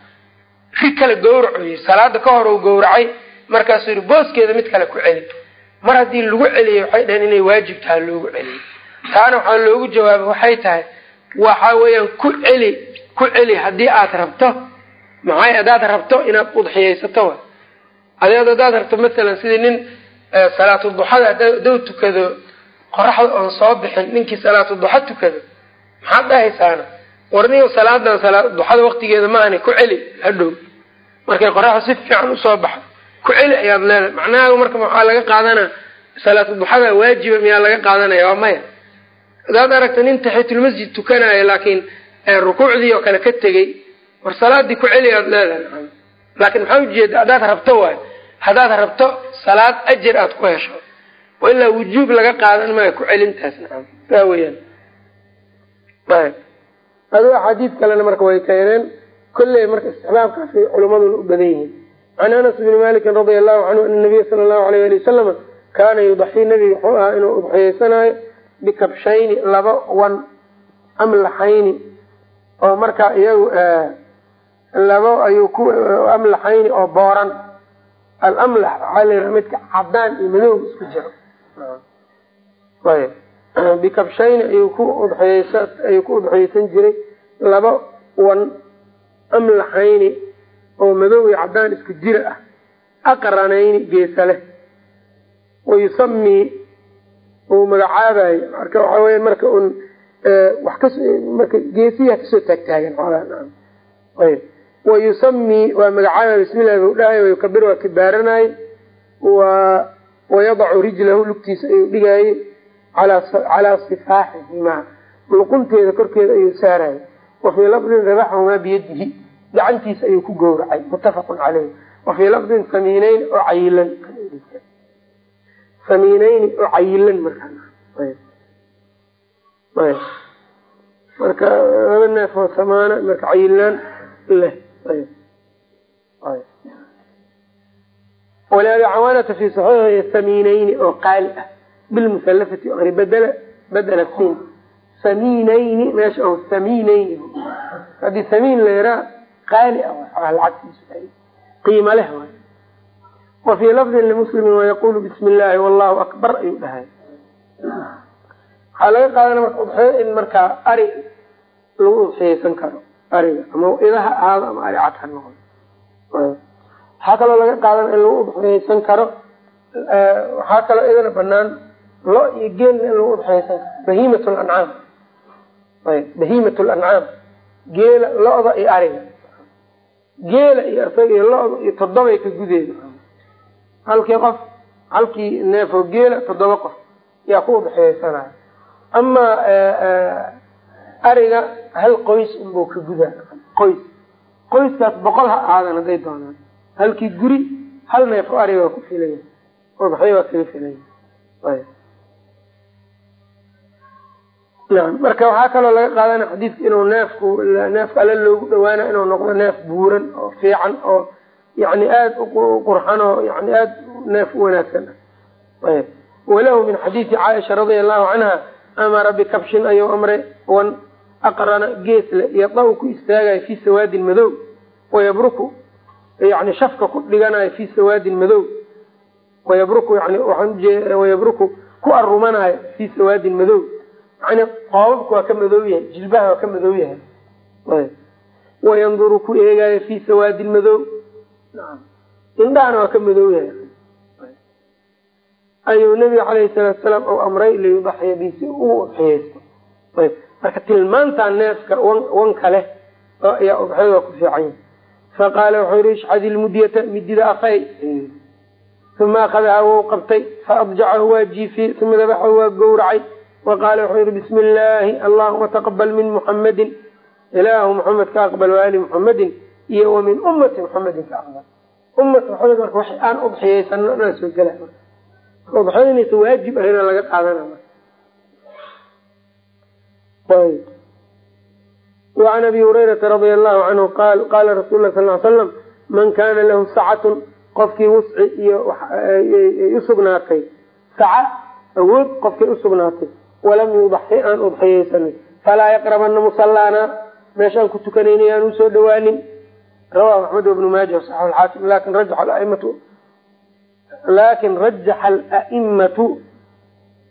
Ri kale gowracu yii salaada ka hor uu gowracay markaasuu yidhi booskeeda mid kale ku celi. Mar haddii lagu celiyay waxay dhaheen inay waajib taha loogu celiyay taana waxaa loogu jawaabay waxay tahay waxa weeyaan ku celi ku celi haddii aad rabto maxay haddaad rabto inaad udxiyaysato wa adeed haddaad rabto masalan sidii nin salaatu duxada haddaw tukado qoraxda oon soo bixin ninkii salaatu duxa tukado maxaad dhahaysaana war niyo salaadan duxada waqtigeeda maahani ku celi hadhow markay qoraxda si fiican u soo baxdo ku celi ayaad leedahay. Macnaha marka waxaa laga qaadanaa? Salaatu duxada waajiba miyaa laga qaadanaya? Waa maya. Haddaad aragta nin taxiyatulmasjid tukanaayo laakiin rukuucdii oo kale ka tegey war salaadii ku celi aad leedahay. Laakiin maxaa ujeeda haddaad rabto waayo haddaad rabto salaad ajar aad ku hesho ilaa wujuub laga qaadan maayo ku celintaas nacam. Saa weyaan ayb adu axaadiis kalena marka way keeneen kolley marka istixbaabkaasay culimaduna u badan yihiin. Can anas bni malikin radia allahu canhu ana nabiya sala allahu alayh ali wasalama kaana yudaxii nabiga wuxuu ahaa inuu udxiyeysanaayo bikabshayni laba wan amlaxayni oo marka iyagu labo ayuu ku amlaxayni oo booran. Alamlax waxaa la midka cadaan iyo madowga isku jiro bikabshayni ayuu ku udxiyeysan jiray laba wan amlaxayni oo madow iyo cadaan isku jira ah. Aqranayni geesa leh. Wayusamii uu magacaabayo marka waxaa weya marka un wax kas marka geesiyaa ka soo taagtaagan xoogaa wayusamii waa magacaabay bismillahi buu dhahay wayukabir waa wa wayadacu rijlahu lugtiisa ayuu dhigaaye calaa sifaaxihimaa luqunteeda korkeeda ayuu saarayay wa fii lafdin dabaxahumaa biyadihi gacantiisa ayuu ku gowracay muttafaqun caleyh wa fii lafdin samiineyn oo cayilan samiineyni oo cayilan markaa marka laba neef oo samaana marka cayilaan leh walabi cawaanata fi saxiixi samiineyni oo qaali ah bilmusalafati ari bedela bedela siin samiineyni meesha oo samiineyni haddii samiin la yaraa qaali ah lacagtiisu qiimo leh waay wa fii lafdin limuslimin wayaqulu bismi illaahi wallahu akbar ayuu dhahay waxaa laga qaadana marka udxeyo in markaa ari lagu udxiyeysan karo ariga ama idaha ahaado ama ari cad ha noqdo waxaa kaloo laga qaadana in lagu lo iyo geelna in lagu udxiyeysan karo bahiimat lancaam ayb bahiimat lancaam geela lo-da iyo ariga. Geela iyo isaga iyo lo-da iyo toddobay ka gudeeda. Halkii qof halkii neefoo geela toddoba qof yaa ku udxiyeysanaya amaa ariga hal qoys unbuu ka gudaa. Qoys. Qoyskaas boqol ha aadan hadday doonaan. Halkii guri hal neef oo ariga ku filaya udxyo waa kaga filaya marka waxaa kaloo laga qaadana xadiidka inuu neefku neefka alle loogu dhawaana inuu noqdo neef buuran oo fiican oo yani aada u qurxan oo yani aada neef u wanaagsan. Ah walahu min xadiidi caaisha radia allahu canha amara bikabshin ayuu amray wan aqrana geesle yada-u ku istaagayo fii sawaadin madow wayabruku yani shafka ku dhiganayo fii sawaadin madow wayabruku yani wayabruku ku arumanaayo fii sawaadin madow yani qoobabka waa ka madow yahay jilbaha waa ka madow yahay. Wayanduru ku eegaayo fii sawaadin madow indhahana waa ka madow yahay. Ayuu nabiga caleyhi salaatu salaam u amray liyudaxiya bi si uu udxiyeysto ayb. Marka tilmaantaa neefka wanka leh ayaa udxiyada ku fiican yahay. Faqaala wuxuu yihi ishxadi lmudyata midida afay uma akadaha wou qabtay faadjacahu waa jiifiyey uma dabaxahu waa gowracay wa qaala wuxuu yihi bismi illaahi allahuma taqabal min muxamadin ilaahu muxamed ka aqbal waali muxamadin iyo wa min ummati muxamedin ka aqbal ummata muxamed marka wax aan udxiyeysano anaa soo gela udxiyada inaysa waajib ahayna laga qaadana وعn abi hurayrata radi allahu canhu qaal qaala rasul lah sal slam man kana lahu sacatun qofkii wusci iyo usugnaatay saca awood walam yudaxi aan udxiyeysanin falaa yaqrabana musalaana meeshaan ku tukanayna aan u soo dhawaanin rawahu axmed bnu maaja saxax xaakim laakiin rajaxa aimatu laakin rajaxa alaimatu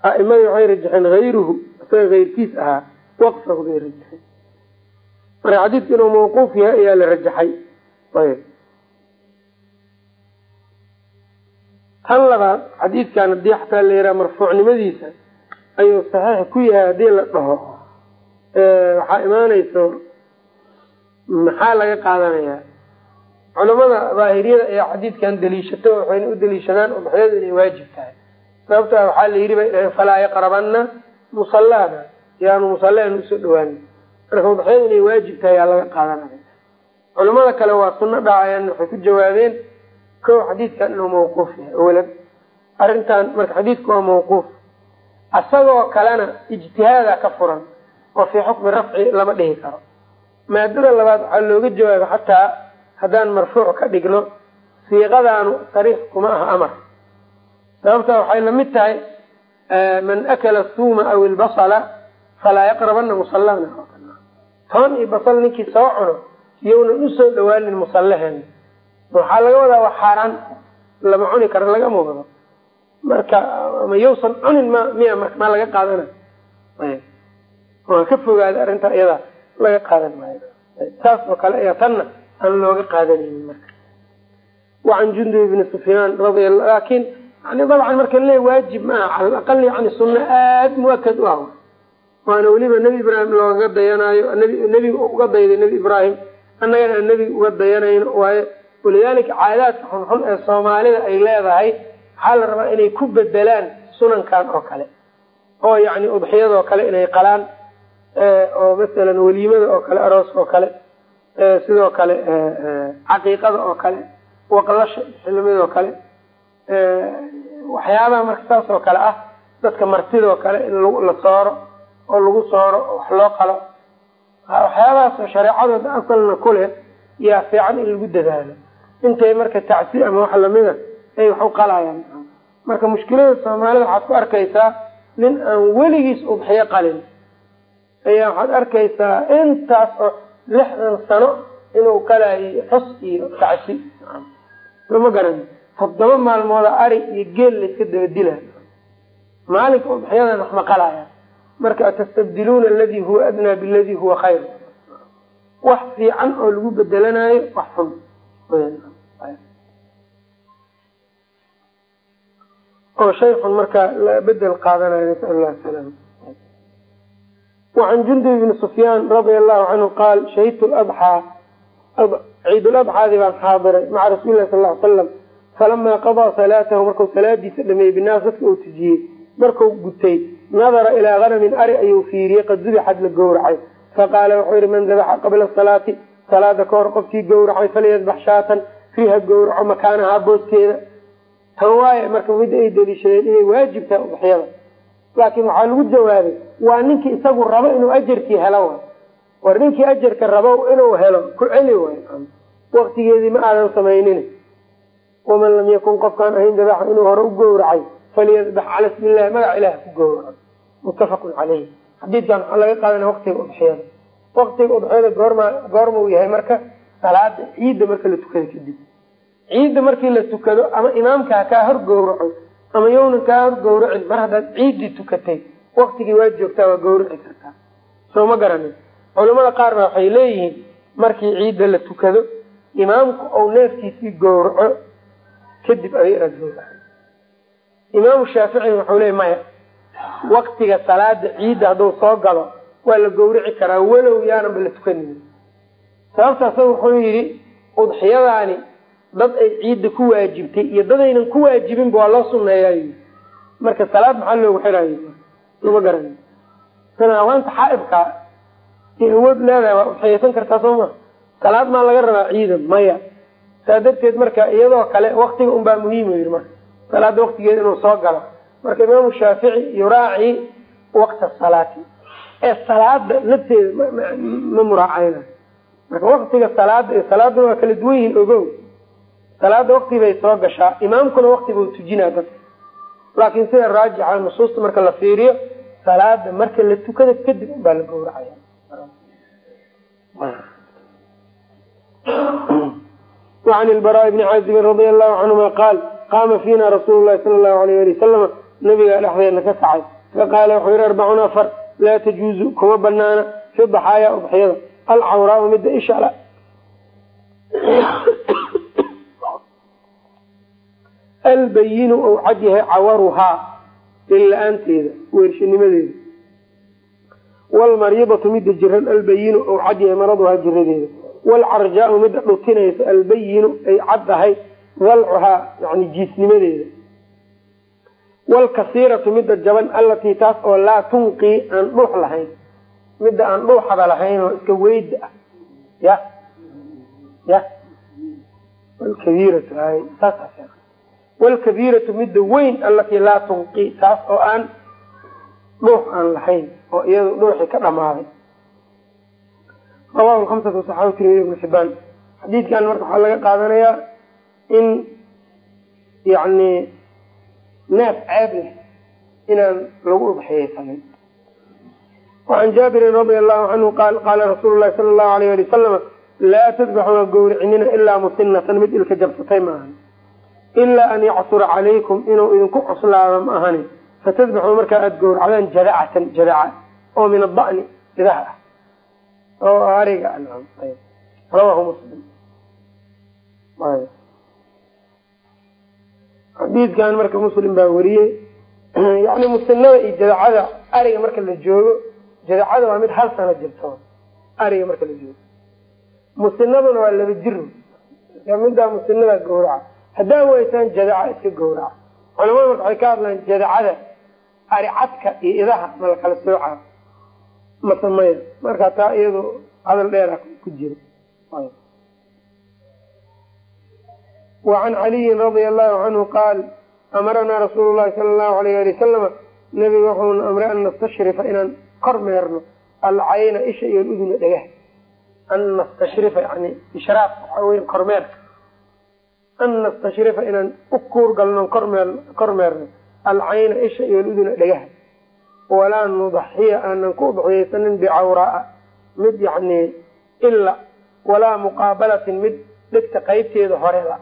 a'imadii waxay rajaxeen hayruhu isaga hayrkiis ahaa waqfahu bay rajaxeen marka xadiidka inuu mawquuf yahay ayaa la rajaxay tan labaad xadiidkan haddii xataa la yidhaha marfuucnimadiisa ayuu saxiix ku yahay haddii la dhaho. Waxaa imaanayso maxaa laga qaadanayaa? Culamada daahiriyada ayaa xadiidkan daliishato waxayna u daliishadaan udxiyadu inay waajib tahay. Sababta waxaa la yidhi bay dhaheen falaa yaqrabana musalaana yaanu musallaan u soo dhawaanin marka udxiyadu inay waajib tahay yaa laga qaadanaya. Culamada kale waa sunno dhacayaan waxay ku jawaabeen ko xadiidkan inuu mawquuf yahay awalan arrintan marka xadiidku waa mawquuf asagoo kalena ijtihaada ka furan oo fii xukmi rafci lama dhihi karo. Maadada labaad waxaa looga jawaaba xataa haddaan marfuuc ka dhigno siiqadaanu sariix kuma aha amar. Sababta waxay la mid tahay man akala suuma aw ilbasala falaa yaqrabana musallana toon iyo basal ninkii soo cuno iyounan u soo dhawaanin musallaheena waxaa laga wadaa wax xaaraan lama cuni karo lagama wado marka ma yowsan cunin ma miya maa laga qaadana? Waa ka fogaada arrinta iyada laga qaadan maayo. Saas oo kale ayaa tanna aan looga qaadanaynin marka. Wacan jundub ibni sufyaan radia laakin yani dabcan marka le waajib maaha cala alaqal yani sunno aada muakad u ah. Waana weliba nebi ibraahim looga dayanaayo nebiga uga dayday nebi ibraahim annagana aan nebiga uga dayanayno waayo walidaalika caadaadka xunxun ee soomaalida ay leedahay waxaa la rabaa inay ku bedelaan sunankan oo kale oo yani udxiyadoo kale inay qalaan oo masalan weliimada oo kale arooska oo kale sidoo kale caqiiqada oo kale waqlasha xilmidoo kale waxyaabaha marka saas oo kale ah dadka martidoo kale in la sooro oo lagu sooro oo wax loo qalo waxyaabahaasoo shareecadooda asalna ku leh yaa fiican in lagu dadaalo. Intay marka tacsi ama wax lamida ay wax qalayaan. Marka mushkilada soomaalida waxaad ku arkaysaa nin aan weligiis udxiyo qalin. Ayaa waxaad arkaysaa intaas oo lixdan sano inuu qalaayo xus iyo tacsi. Lama garan toddoba maalmooda ari iyo geel layska dabadila maalinka udxiyadan wax ma qalaya marka atastabdiluuna aladii huwa adnaa biladii huwa khayr. Wax fiican oo lagu bedelanaayo wax xun oo shay xun marka la bedel qaadanayo nasal lah salaam wacan jundub ibni sufyaan radia allahu canhu qaal shahidtu ladxaa ciiduladxaadii baan xaadiray maca rasuuli lah sal salam falamaa qadaa salaatahu marku salaadiisa dhameeyey binaas dadka uu tujiyey marku gutay nadara ilaa hanamin ari ayuu fiiriyey qad dubixad la gowracay. Faqaala wuxuu yihi man dabaxa qabla salaati salaada ka hor qofkii gowracay falyadbax shaatan riha gowraco makaanahaa booskeeda tan waaye marka midda ay daliishadeen inay waajib tahay udxiyada laakiin waxaa lagu jawaabay waa ninkii isagu rabo inuu ajarkii helo way war ninkii ajarka rabo inuu helo ku celi way waktigeedii ma aadan samaynin. Waman lam yakun qofkaan ahayn dabaxa inuu hore u gowracay falyadbax cala ismi illahi magaca ilaah ku gowraco muttafaqun caleyh xadiidkan waxaa laga qaadana waqtiga udxiyada waqtiga udxiyada goorma goormau yahay marka salaada ciidda marka la tukada kadib ciidda markii la tukado ama imaamka ha kaa hor gowraco ama yowna kaa hor gowracin mar haddaad ciiddii tukatay waktigii waa joogtaa waa gowraci kartaa soo ma garanin culamada qaarna waxay leeyihiin markii ciidda la tukado imaamku ou neefkiisii gowraco kadib adiga inaad gowraca imaamu shaaficina wuxuu leey maya waktiga salaada ciidda hadduu soo galo waa la gowrici karaa walow yaananba la tukanin. Sababtaasa wuxuu yidhi udxiyadaani dad ay ciidda ku waajibtay iyo dadaynan ku waajibinba waa loo sunneeyaay marka salaad maxaa loogu xirayo uma garan sana haweenta xaaibkaa i awood leedahay waa udxiyaysan kartaa soo ma? Salaad maa laga rabaa ciida maya. Saa darteed marka iyadoo kale waktiga unbaa muhiim yidhi marka. Salaada waktigeeda inuu soo galo. Marka imaamu shaafici yuraaci wakta salaati. Ee salaada nafteeda ma muraacayna. Marka waktiga salaada iyo salaaduna waa kala duwan yihiin ogow salaada wakti bay soo gashaa. Imaamkuna wakti buu tujinaa dadka. Laakiin sida raajixa nusuusta marka la fiiriyo salaada marka la tukada kadib ubaa la gawracaya an ilbaraa bni caazibin radia allahu canhuma qaal qaama fiina rasuulu lahi sala allahu alayh ali wasalama nabigaa dhexdeedna ka kacay. Faqaala wuxuu yihi arbacun afar laa tajuuzu kuma banaana fi daxaaya ubaxyada. Alcawraau mida isha albayinu ou cad yahay cawaruhaa illa-aanteeda weershanimadeeda wlmaryidatu mida jiran albayinu ou cad yahay maraduhaa jiradeeda wlcarjaau mida dhutinaysa albayinu ay caddahay dalcuhaa yani jiisnimadeeda. Wlkasiiratu mida jaban allatii taas oo laa tunqii aan dhuux lahayn midda aan dhuuxaba lahayn oo iska weyda ah. Ya ya. Lkabiiratu hay saas wlkabiiratu midda weyn allatii laa tunqii taas oo aan dhuux aan lahayn oo iyado dhuuxii ka dhamaaday rawahu hamsatu saxaabi tirmidi ibnu xibaan xadiidkan marka waxaa laga qaadanayaa in yani neef ceeb leh inaan lagu udxiyeysanin wacan jaabirin radia allahu canhu qaal qaala rasuulu lahi sala allahu alayh ali wasalama laa tadbaxuna gowricinina ilaa musinatan mid ilka jabsatay ma ahan ilaa an yacsura calaykum inuu idinku cuslaado ma ahani fatadbaxuu markaa aada gowracdaan jadacatan jadaca oo min ada'ni idaha ah oo ariga rawahu muslim xadiidkan marka muslim baa wariyey yani musinada iyo jadacada ariga marka la joogo jadacada waa mid hal sano jirto ariga marka la joogo musinaduna waa laba jiro midaa musinada gawraca haddaa weytaan jadaca iska gawraca culamada marka waxay ka hadlaan jadacada ari cadka iyo idaha ma la kala sooca masamaya marka taa iyado hadal dheera ku jiro. Wacan caliyin radia allahu canhu qaal amaranaa rasuulu llahi sala allahu alayh ali wasalama nabiga wuxuuna amray an nastashrifa inaan kor meerno alcayna isha iyo luduna dhagaha. An nastashrifa yani ishraaf waxaa weya kormeerka an nastashrifa inaan u kuurgalno kormee kor meerno alcayna isha iyo luduna dhagaha walaa nudaxiya aanan ku udxiyeysanin bicawraa mid yani ila walaa muqaabalatin mid dhegta qaybteeda horela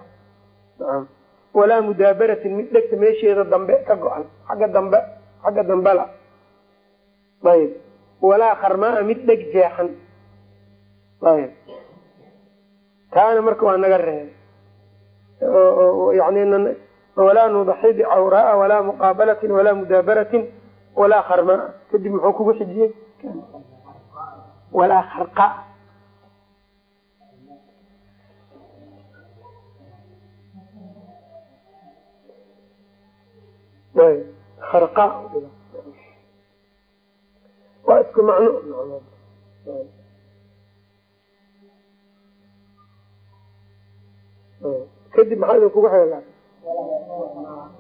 walaa mudaabaratin mid dhegta meesheeda dambe ka go-an xagga dambe xagga dambela ayb walaa kharmaa mid dheg jeexan ayb taana marka waa naga reebay yani walaa nudaxi bicawraa walaa muqaabalatin walaa mudaabaratin walaa kharmaa kadib muxuu kugu xijiyey walaa kharqa harqa waa isku macno kadib maxaa idin kugu xeela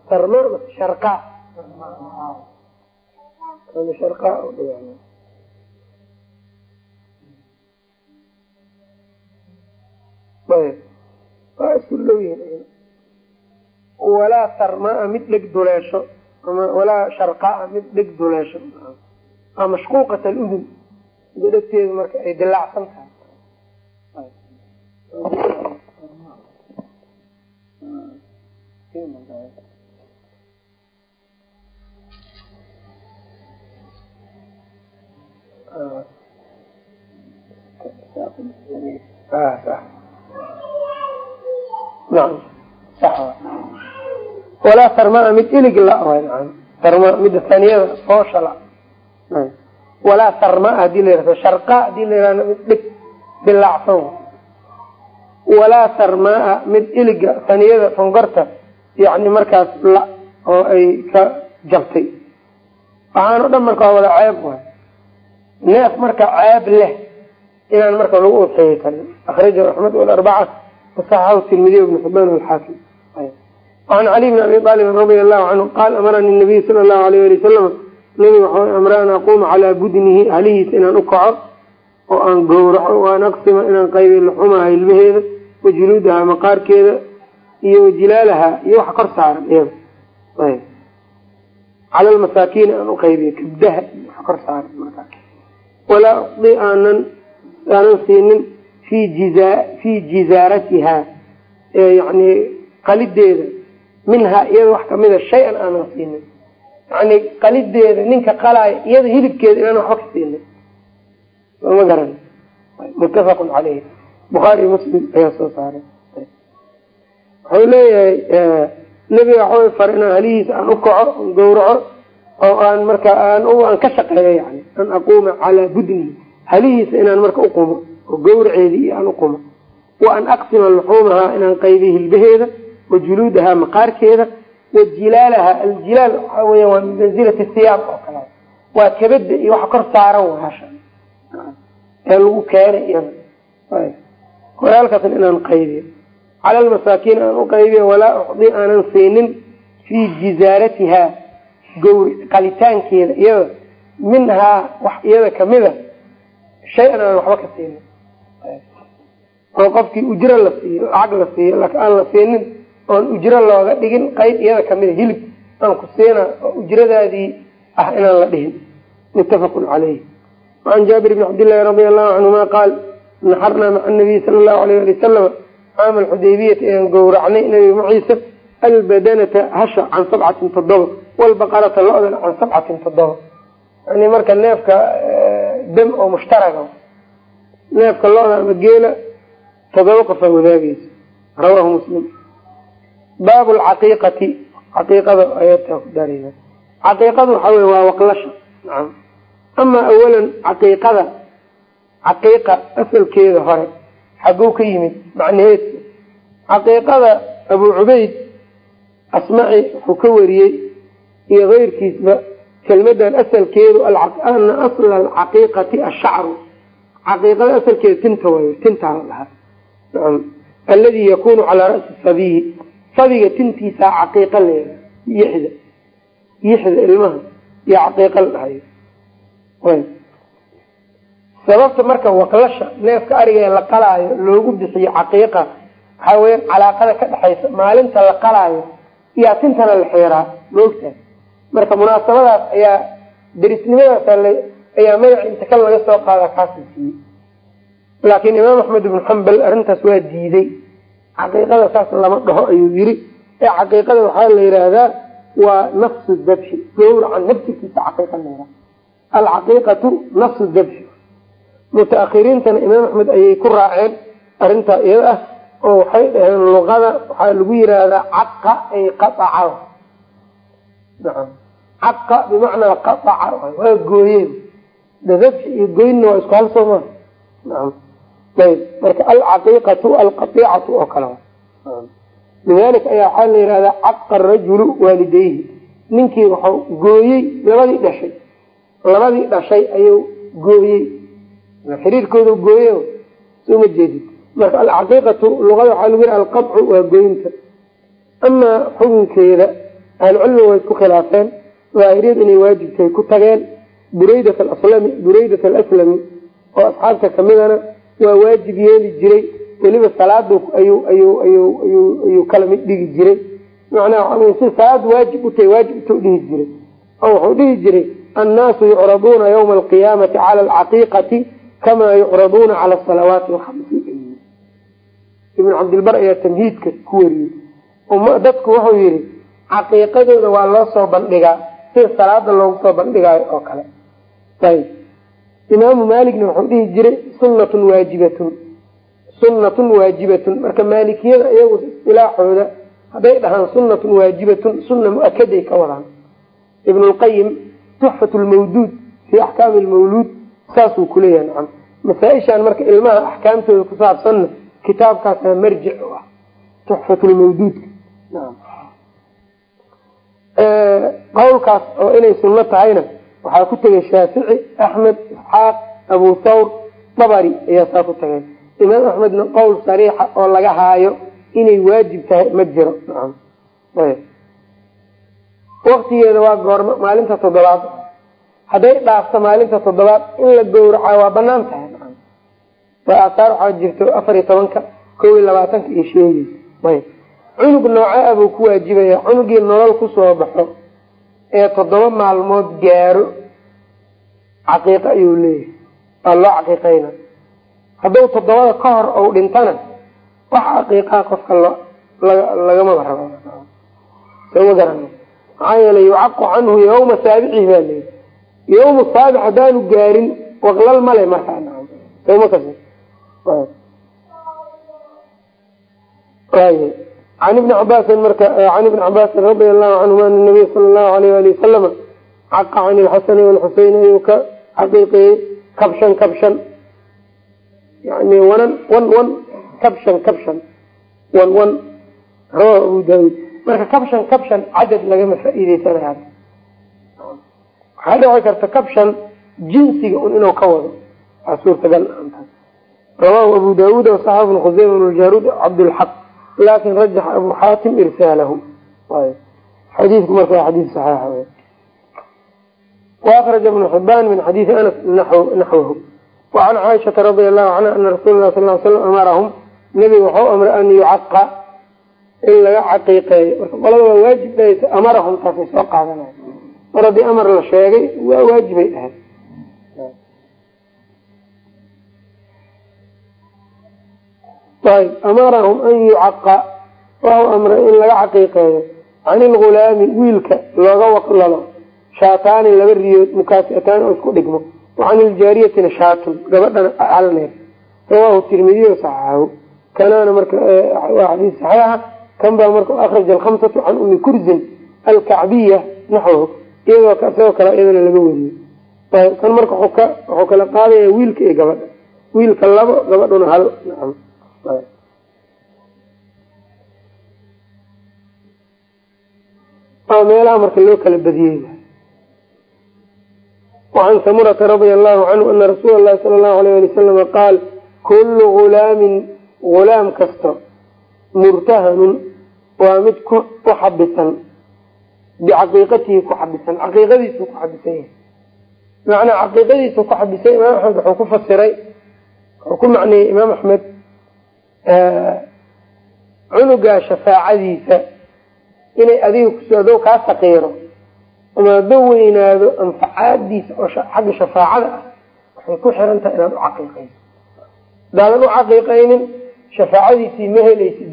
sarma sharqa. Waa isku dhow yihiin walaa sarmaa mid dheg duleesho walaa sharqaa mid dheg duleesho. Waa mashquuqat aludun dhegteedu marka ay dilaacsan tahay walaa sarmaa mid ilig la sarma mida taniyada foosha la. Walaa sarmaa haddii la sharqa haddii la mid dhig dilaacsan walaa sarmaa mid iliga taniyada fongorta yani markaas la oo ay ka jabtay. Waxaan o dhan marka wada ceeb waay. Neef marka ceeb leh inaan marka lagu udxeeyi karin akrajahu axmed alarbaca wasaxahu tirmidiy ibn xibaan alxaakim an cali bn abi aalibin radia allahu canhu qaal amaranii nabiy sala allahu alayh ali wasalam nabiga waxau amra an aquuma calaa budnihi halihiisa inaan u kaco oo aan gowraco waan aqsima inaan qaybiy luxumaha hilbaheeda wajuluudaha maqaarkeeda iyo wajilaalaha iyo waxa kor saaran iyada. Cala lmasaakiini aan uqaybiyo kabdaha waxa kor saaran walaa uqdi aanan aanan siinin fi jiza fii jizaaratiha yani qalideeda minhaa iyada wax kamida shay-an aanan siinin. Yani qalideeda ninka qalaayo iyada hilibkeeda inaan waxba ka siinin. Ma garan. Muttafaqun caleyh bukhaari muslim ayaa soo saaray wuxuu leeyahay nebiga waxawy faray inaan halihiisa aan ukaco an gawraco oo aan marka aan aan ka shaqeeyo yani an aquuma calaa budnihi halihiisa inaan marka uqumo oo gawraceedii iyo aan uqumo wa an aqsima luxuumahaa inaan qaybiy hilbaheeda wa juluudahaa maqaarkeeda wa jilaalaha aljilaal waxaa weya waa min manzilati siyaab oo kale. Waa kabada iyo waxa kor saaran hasha ee lagu keenay walaalkaasna inaan qaybiyo cala lmasaakiin aan uqaybiyo walaa ucdi aanan siinin fii jizaaratiha gawri qalitaankeeda iyada minhaa wax iyada kamida shay-an aan waxba ka siinin oo qofkii ujro la siiyo lacag la siiyo aan la siinin oon ujro looga dhigin qayb iyada kamida hilib aan ku siina oo ujradaadii ah inaan la dhihin muttafaqun caleyh waan jaabir bni cabdillahi radia allahu canhuma qaal naxarnaa maca nabiyi sala allahu alayh ali wasalama caama alxudaybiyati ayaan gowracnay nabiga maciisa albadanata hasha can sabcatin toddoba walbaqarata lo-dana can sabcatin toddoba yani marka neefka dam oo mushtaraga neefka lo-da ama geela toddoba qofaa wadaageysa rawaahu muslim. Baabu lcaqiiqati caqiiqada ayata ku caqiiqadu waxaa wey waa waqlasha nacam amaa awalan caqiiqada caqiiqa asalkeeda hore xagow ka yimid macnaheedka caqiiqada abu cubayd asmaci wuxuu ka wariyey iyo keyrkiisba kelmadan asalkeedu ana asla alcaqiiqati ashacru caqiiqada asalkeeda tinta way tintaa la dhahaa alladii yakunu calaa ra'si sabiyi sabiga tintiisaa caqiiqa leeda yixda yixda ilmaha iyo caqiiqa la dhahayo sababta marka waqlasha neefka ariga ee la qalaayo loogu bixiyo caqiiqa waxaa weya calaaqada ka dhexaysa maalinta la qalaayo iyaa tintana la xeeraa maogtahay marka munaasabadaas ayaa derisnimadaas ayaa magaci inta kal laga soo qaada kaasa siiyey. Laakiin imaam axmed ibnu xambal arrintaas waa diiday. Caqiiqada saas lama dhaho ayuu yiri. Ee caqiiqada waxaa la yidhaahdaa waa nafsu dabxi gawracan nafsikiisa caqiiqa la alcaqiiqatu nafsu dabxi muta-akhiriintana imaam axmed ayay ku raaceen arrintaa iyada ah oo waxay dhaheen luqada waxaa lagu yiraahdaa caqa ay qaaca caqa bimacnaa qaaca waa gooyeen. Dabxi iyo goynna waa isku hal sooma ayb marka alcaqiiqatu alqaicatu oo kale lidalika ayaa waxaa la yihahdaa caqa rajulu waalidayhi. Ninkii waxau gooyey labadii dhashay labadii dhashay ayuu gooyey xiriirkooda gooye soma jeedid marka alcaqiiqatu luqada waxaa lagu yihi alqacu waa goynta. Amaa xukunkeeda ahlucilmiga way isku khilaafeen daahiriyad inay waajibtahay ku tageen buraydat alaslami buraydat alaslami oo asxaabta kamidana waa waajib yeeli jiray weliba salaadu ayuu kala mid dhigi jiray. Si salaadu waajib utahay waajib uta dhihi jiray. Oo wuxuu dhihi jiray annaasu yucraduuna ywma alqiyaamati cala alcaqiiqati kama yucraduuna cala asalawaati alhamsi ibnu cabdilbar ayaa tamhiidka ku wariyey dadku wuxuu yidhi caqiiqadooda waa loo soo bandhigaa sida salaada loogu soo bandhigaayo oo kale ayb imaamu maaligna wuxuu dhihi jiray sunnatun waajibatun sunnatun waajibatun marka maalikiyada iyagu istilaaxooda hadday dhahaan sunnatun waajibatun sunna mu'akaday ka wadaan ibnulqayim tuxfat lmawduud fii axkaami lmawluud saasuu kuleeyahay nacam. Masaa-ishaan marka ilmaha axkaamtooda ku saabsanna kitaabkaasaa marjic u ah tuxfat lmawduudka qowlkaas oo inay sunno tahayna waxaa ku tegay shaafici axmed isxaaq abu thawr dabari ayaa saa ku tagay imaam axmedna qowl sariixa oo laga haayo inay waajib tahay ma jiro nacam. Waktigeeda waa goormo maalinta toddobaad hadday dhaafto maalinta toddobaad in la gowracaa waa bannaan tahay. Waa aasaar waxaa jirto afar iyo tobanka kow iyo labaatanka iyo sheegeysa ayb cunug nooce ah buu ku waajibaya? Cunugii nolol ku soo baxo ee toddoba maalmood gaaro? Caqiiqo ayuu leeyahay. Waa loo caqiiqeyna hadduu toddobada ka hor ou dhintana wax caqiiqaha qofka lo lagamaba rabo maxaa yeelay yucaqu canhu yawma saabicihi baa leeyi yawmu saabic haddaanu gaarin waqlal male markaa soma kas can ibni cabaasin marka can ibni cabaasin radi allahu canhuma ana nabiya sala allahu alayh ali wasalama caqa can ilxasani walxuseyn ayuu ka xaqiiqiyey kabshan kabshan yani wanan wan wan kabshan kabshan wan wan rawahu abu daawud marka kabshan kabshan cadad lagama faa-iideysanaya waxaa dhici karta kabshan jinsiga un inuu ka wado. Waa suurtagal rawahu abu daawuud wasaxax bn khuseyma bn ljaruud cabdlxaq laakiin rajaxa abu xaatim irsaalahu xadiidku marka waa xadiid saxiixa wakraja ibnu xibaan min xadiidi anas naxwahu wacan caaishata radia allahu canha ana rasuula lah sal slam amarahum nebiga waxau amray an yucaqa in laga caqiiqeeyo. Marka qolada waa waajib dhahaysa amarahum taasay soo qaadanaya mar haddii amar la sheegay waa waajibay dhahay ayb amarahum an yucaqa waxau amray in laga caqiiqeeyo can ilgulaami wiilka looga waqlalo. Shaataani laba riyood mukaasiataan oo isku dhigmo. Wacan iljaariyatina shaatun gabadhana hal neef. Rawahu tirmidiy saxaahu kanaana marka waa xadiis saxiixa kan baa marka akraja alkhamsatu can umi kurzin alkacbiya naxwahu iyadoo isagoo kale iyadana laga weriyey kan marka wuxuu kala qaadaya wiilka iyo gabadha. Wiilka labo gabadhuna hal meelaha marka loo kala badiyey wacan samurata radia allahu canhu ana rasuula lahi sala allahu alayh ali wasalama qaal kullu gulaamin gulaam kasta murtahanun waa mid ku xabisan bicaqiiqatihi ku xabisan caqiiqadiisu ku xabisan yahay bimacnaa caqiiqadiisu ku xabisan imaam axmed wuxuu ku fasiray wuxuu ku macneeyey imaam axmed cunugaa shafaacadiisa inay adiga kuso adoo kaa saqiiro ama hadduu weynaado anfacaadiisa oo xagga shafaacada ah waxay ku xiran tahay inaad u caqiiqayso hadaadan u caqiiqaynin shafaacadiisii ma helaysid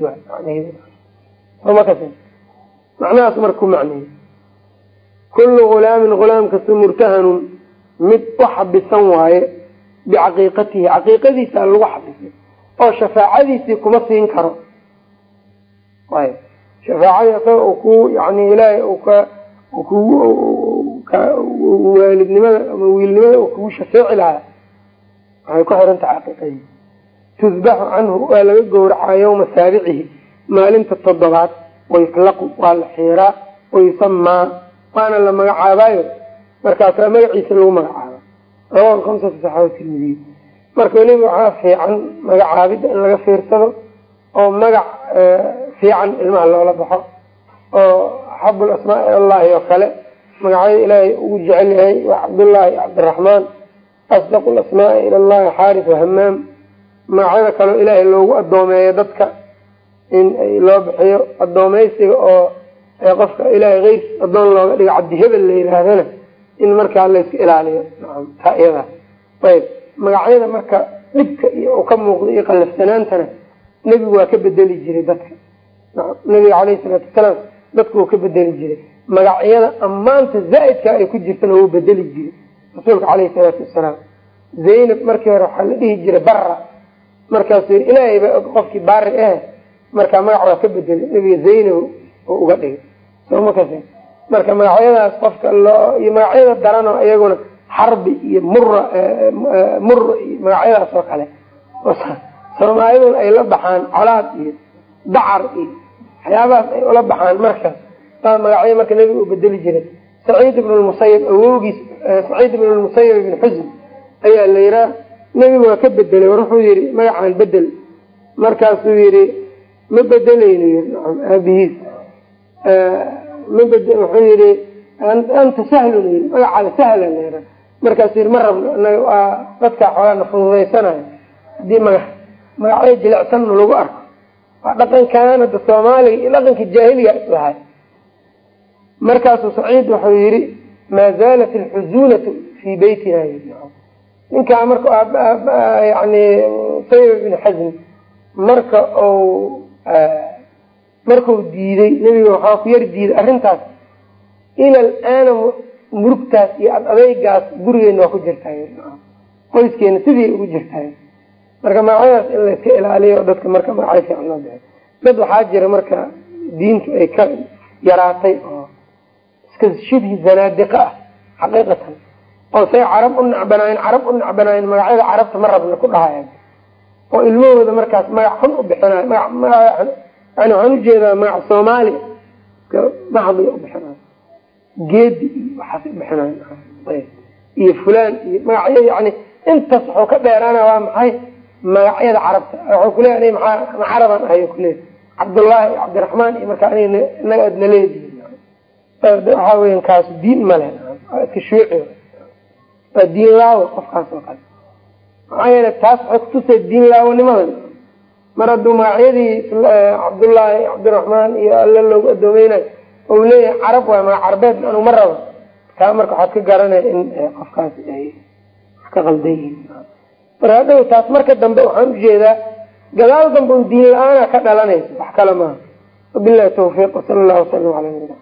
macnahaas marka ku macneeyey kullu gulaamin gulaam kasta murtahanun mid u xabisan waaye bicaqiiqatihi caqiiqadiisa lagu xabisay oo shafaacadiisii kuma siin karo shafaacadii asaga u ku yani ilaahay kugu waalidnimada ama wiilnimada uu kugu shafeeci lahaa waxay ku xiran tahay caqiiqadiisa tudbaxu canhu waa laga gowracaa yawma saabicihi maalinta toddobaad wayuxlaqu waa la xiiraa wayusamaa waana la magacaabaayo. Markaasaa magaciisa lagu magacaaba rawahu hamsatu saxaaba tirmidiy marka weliba waxaa fiican magacaabidda in laga fiirsado oo magac fiican ilmaha loola baxo oo axabu lasmaa ilallahi oo kale. Magacyada ilaahay ugu jecel yahay waa cabdullaahi cabdiraxmaan asdaqu lasmaai ila llahi xaaris wahamaam magacyada kaleo ilaahay loogu adoomeeyo dadka in loo bixiyo adoomeysiga oo qofka ilaahay keyrkiis adoon looga dhigo cabdi hebel la yihaahdana in markaa layska ilaaliyo. Taa ayb magacyada marka dhibka iyo ka muuqda iyo qallafsanaantana nebigu waa ka bedeli jiray dadka. Nabiga caleyhi salaatu wasalaam dadku uu ka bedeli jiray. Magacyada ammaanta zaa'idka ay ku jirtana wuu bedeli jiray. Rasuulka caleyhi salaatu wasalaam. Zaynab markii hore waxaa la dhihi jiray bara markaasuu ilaahay ba og qofkii baari eh. Markaa magac waa ka bedelay nabiga zaynab oo uga dhigay soma kas marka magacyadaas qofka loo iyo magacyada daranoo iyaguna xarbi iyo mura mur iyo magacyadaas kale. Soomaalidun ay la baxaan colaad iyo dacar iyo waxyaabahaas ay ula baxaan markaas. Taa magacyo marka nabiga uu bedeli jiray. Saciid ibn lmusayib awowgiis saciid ibn lmusayib ibn xusn ayaa la yiraa nebigu waa ka bedelay war wuxuu yihi magacaan bedel markaasuu yihi ma bedelayno yii aabihiis wuxuu yihi anta sahlun yii magacaada sahlan la yiraa markaasuu yihi ma rabno dadkaa xoolaana fududaysanayo. Hadii maga magacyo jilicsanna lagu arko waa dhaqankan hadda soomaaliga iyo dhaqanka jaahiliga islahay markaasuu saciid wuxuu yihi maa zaalat alxuzunatu fii beytina ninkaa marka yani sayb ibn xasm marka uu markau diiday nebiga waxaa ku yar diiday arrintaas. Ila alaana murugtaas iyo ad gurigeena waa ku jirtay qoyskeena sidii ugu jirtay marka magacyadaas in layska ilaaliyo dadka marka magacyo fiican dad waxaa jira marka diintu ay ka yaraatay oo iska shibhi zanaadiqa ah xaqiiqatan. Oo say carab u nacbanaayen carab u nacbanaayen magacyada carabta ma rabna ku dhahaya oo ilmahooda markaas magac xun u bixinayo maga yani waxaan u jeedaa magac soomaali maxdiga u bixinayo geedi iyo waxaas u bixinayo iyo fulaan iyo magacyo yani intaas waxuu ka dheeraana waa maxay magacyada carabta waxuu kuleeya maa ma carabaan ahay kuleeya cabdullaahi cabdiraxmaan iyo markaa inaga adna leedihi waxaa weya kaas diin male waa iska shuuci waa diin laawo qofkaas oo kale maxaa yeele taas waxay kutusay diin laawonimadan mar hadduu magacyadii cabdullaahi cabdiraxmaan iyo alla loogu adoomeynayo ou leeyahay carab waay maga carbeed anu ma rabo. Taa marka waxaad ka garanaya in qofkaas ay ka qaldan yihiin marka hadhow taas marka dambe waxaan u jeedaa gadaal dambe un diin la'aana ka dhalanaysa wax kale maaha. Wabilahi tawfiiq wasala allahu wasalam ala nabina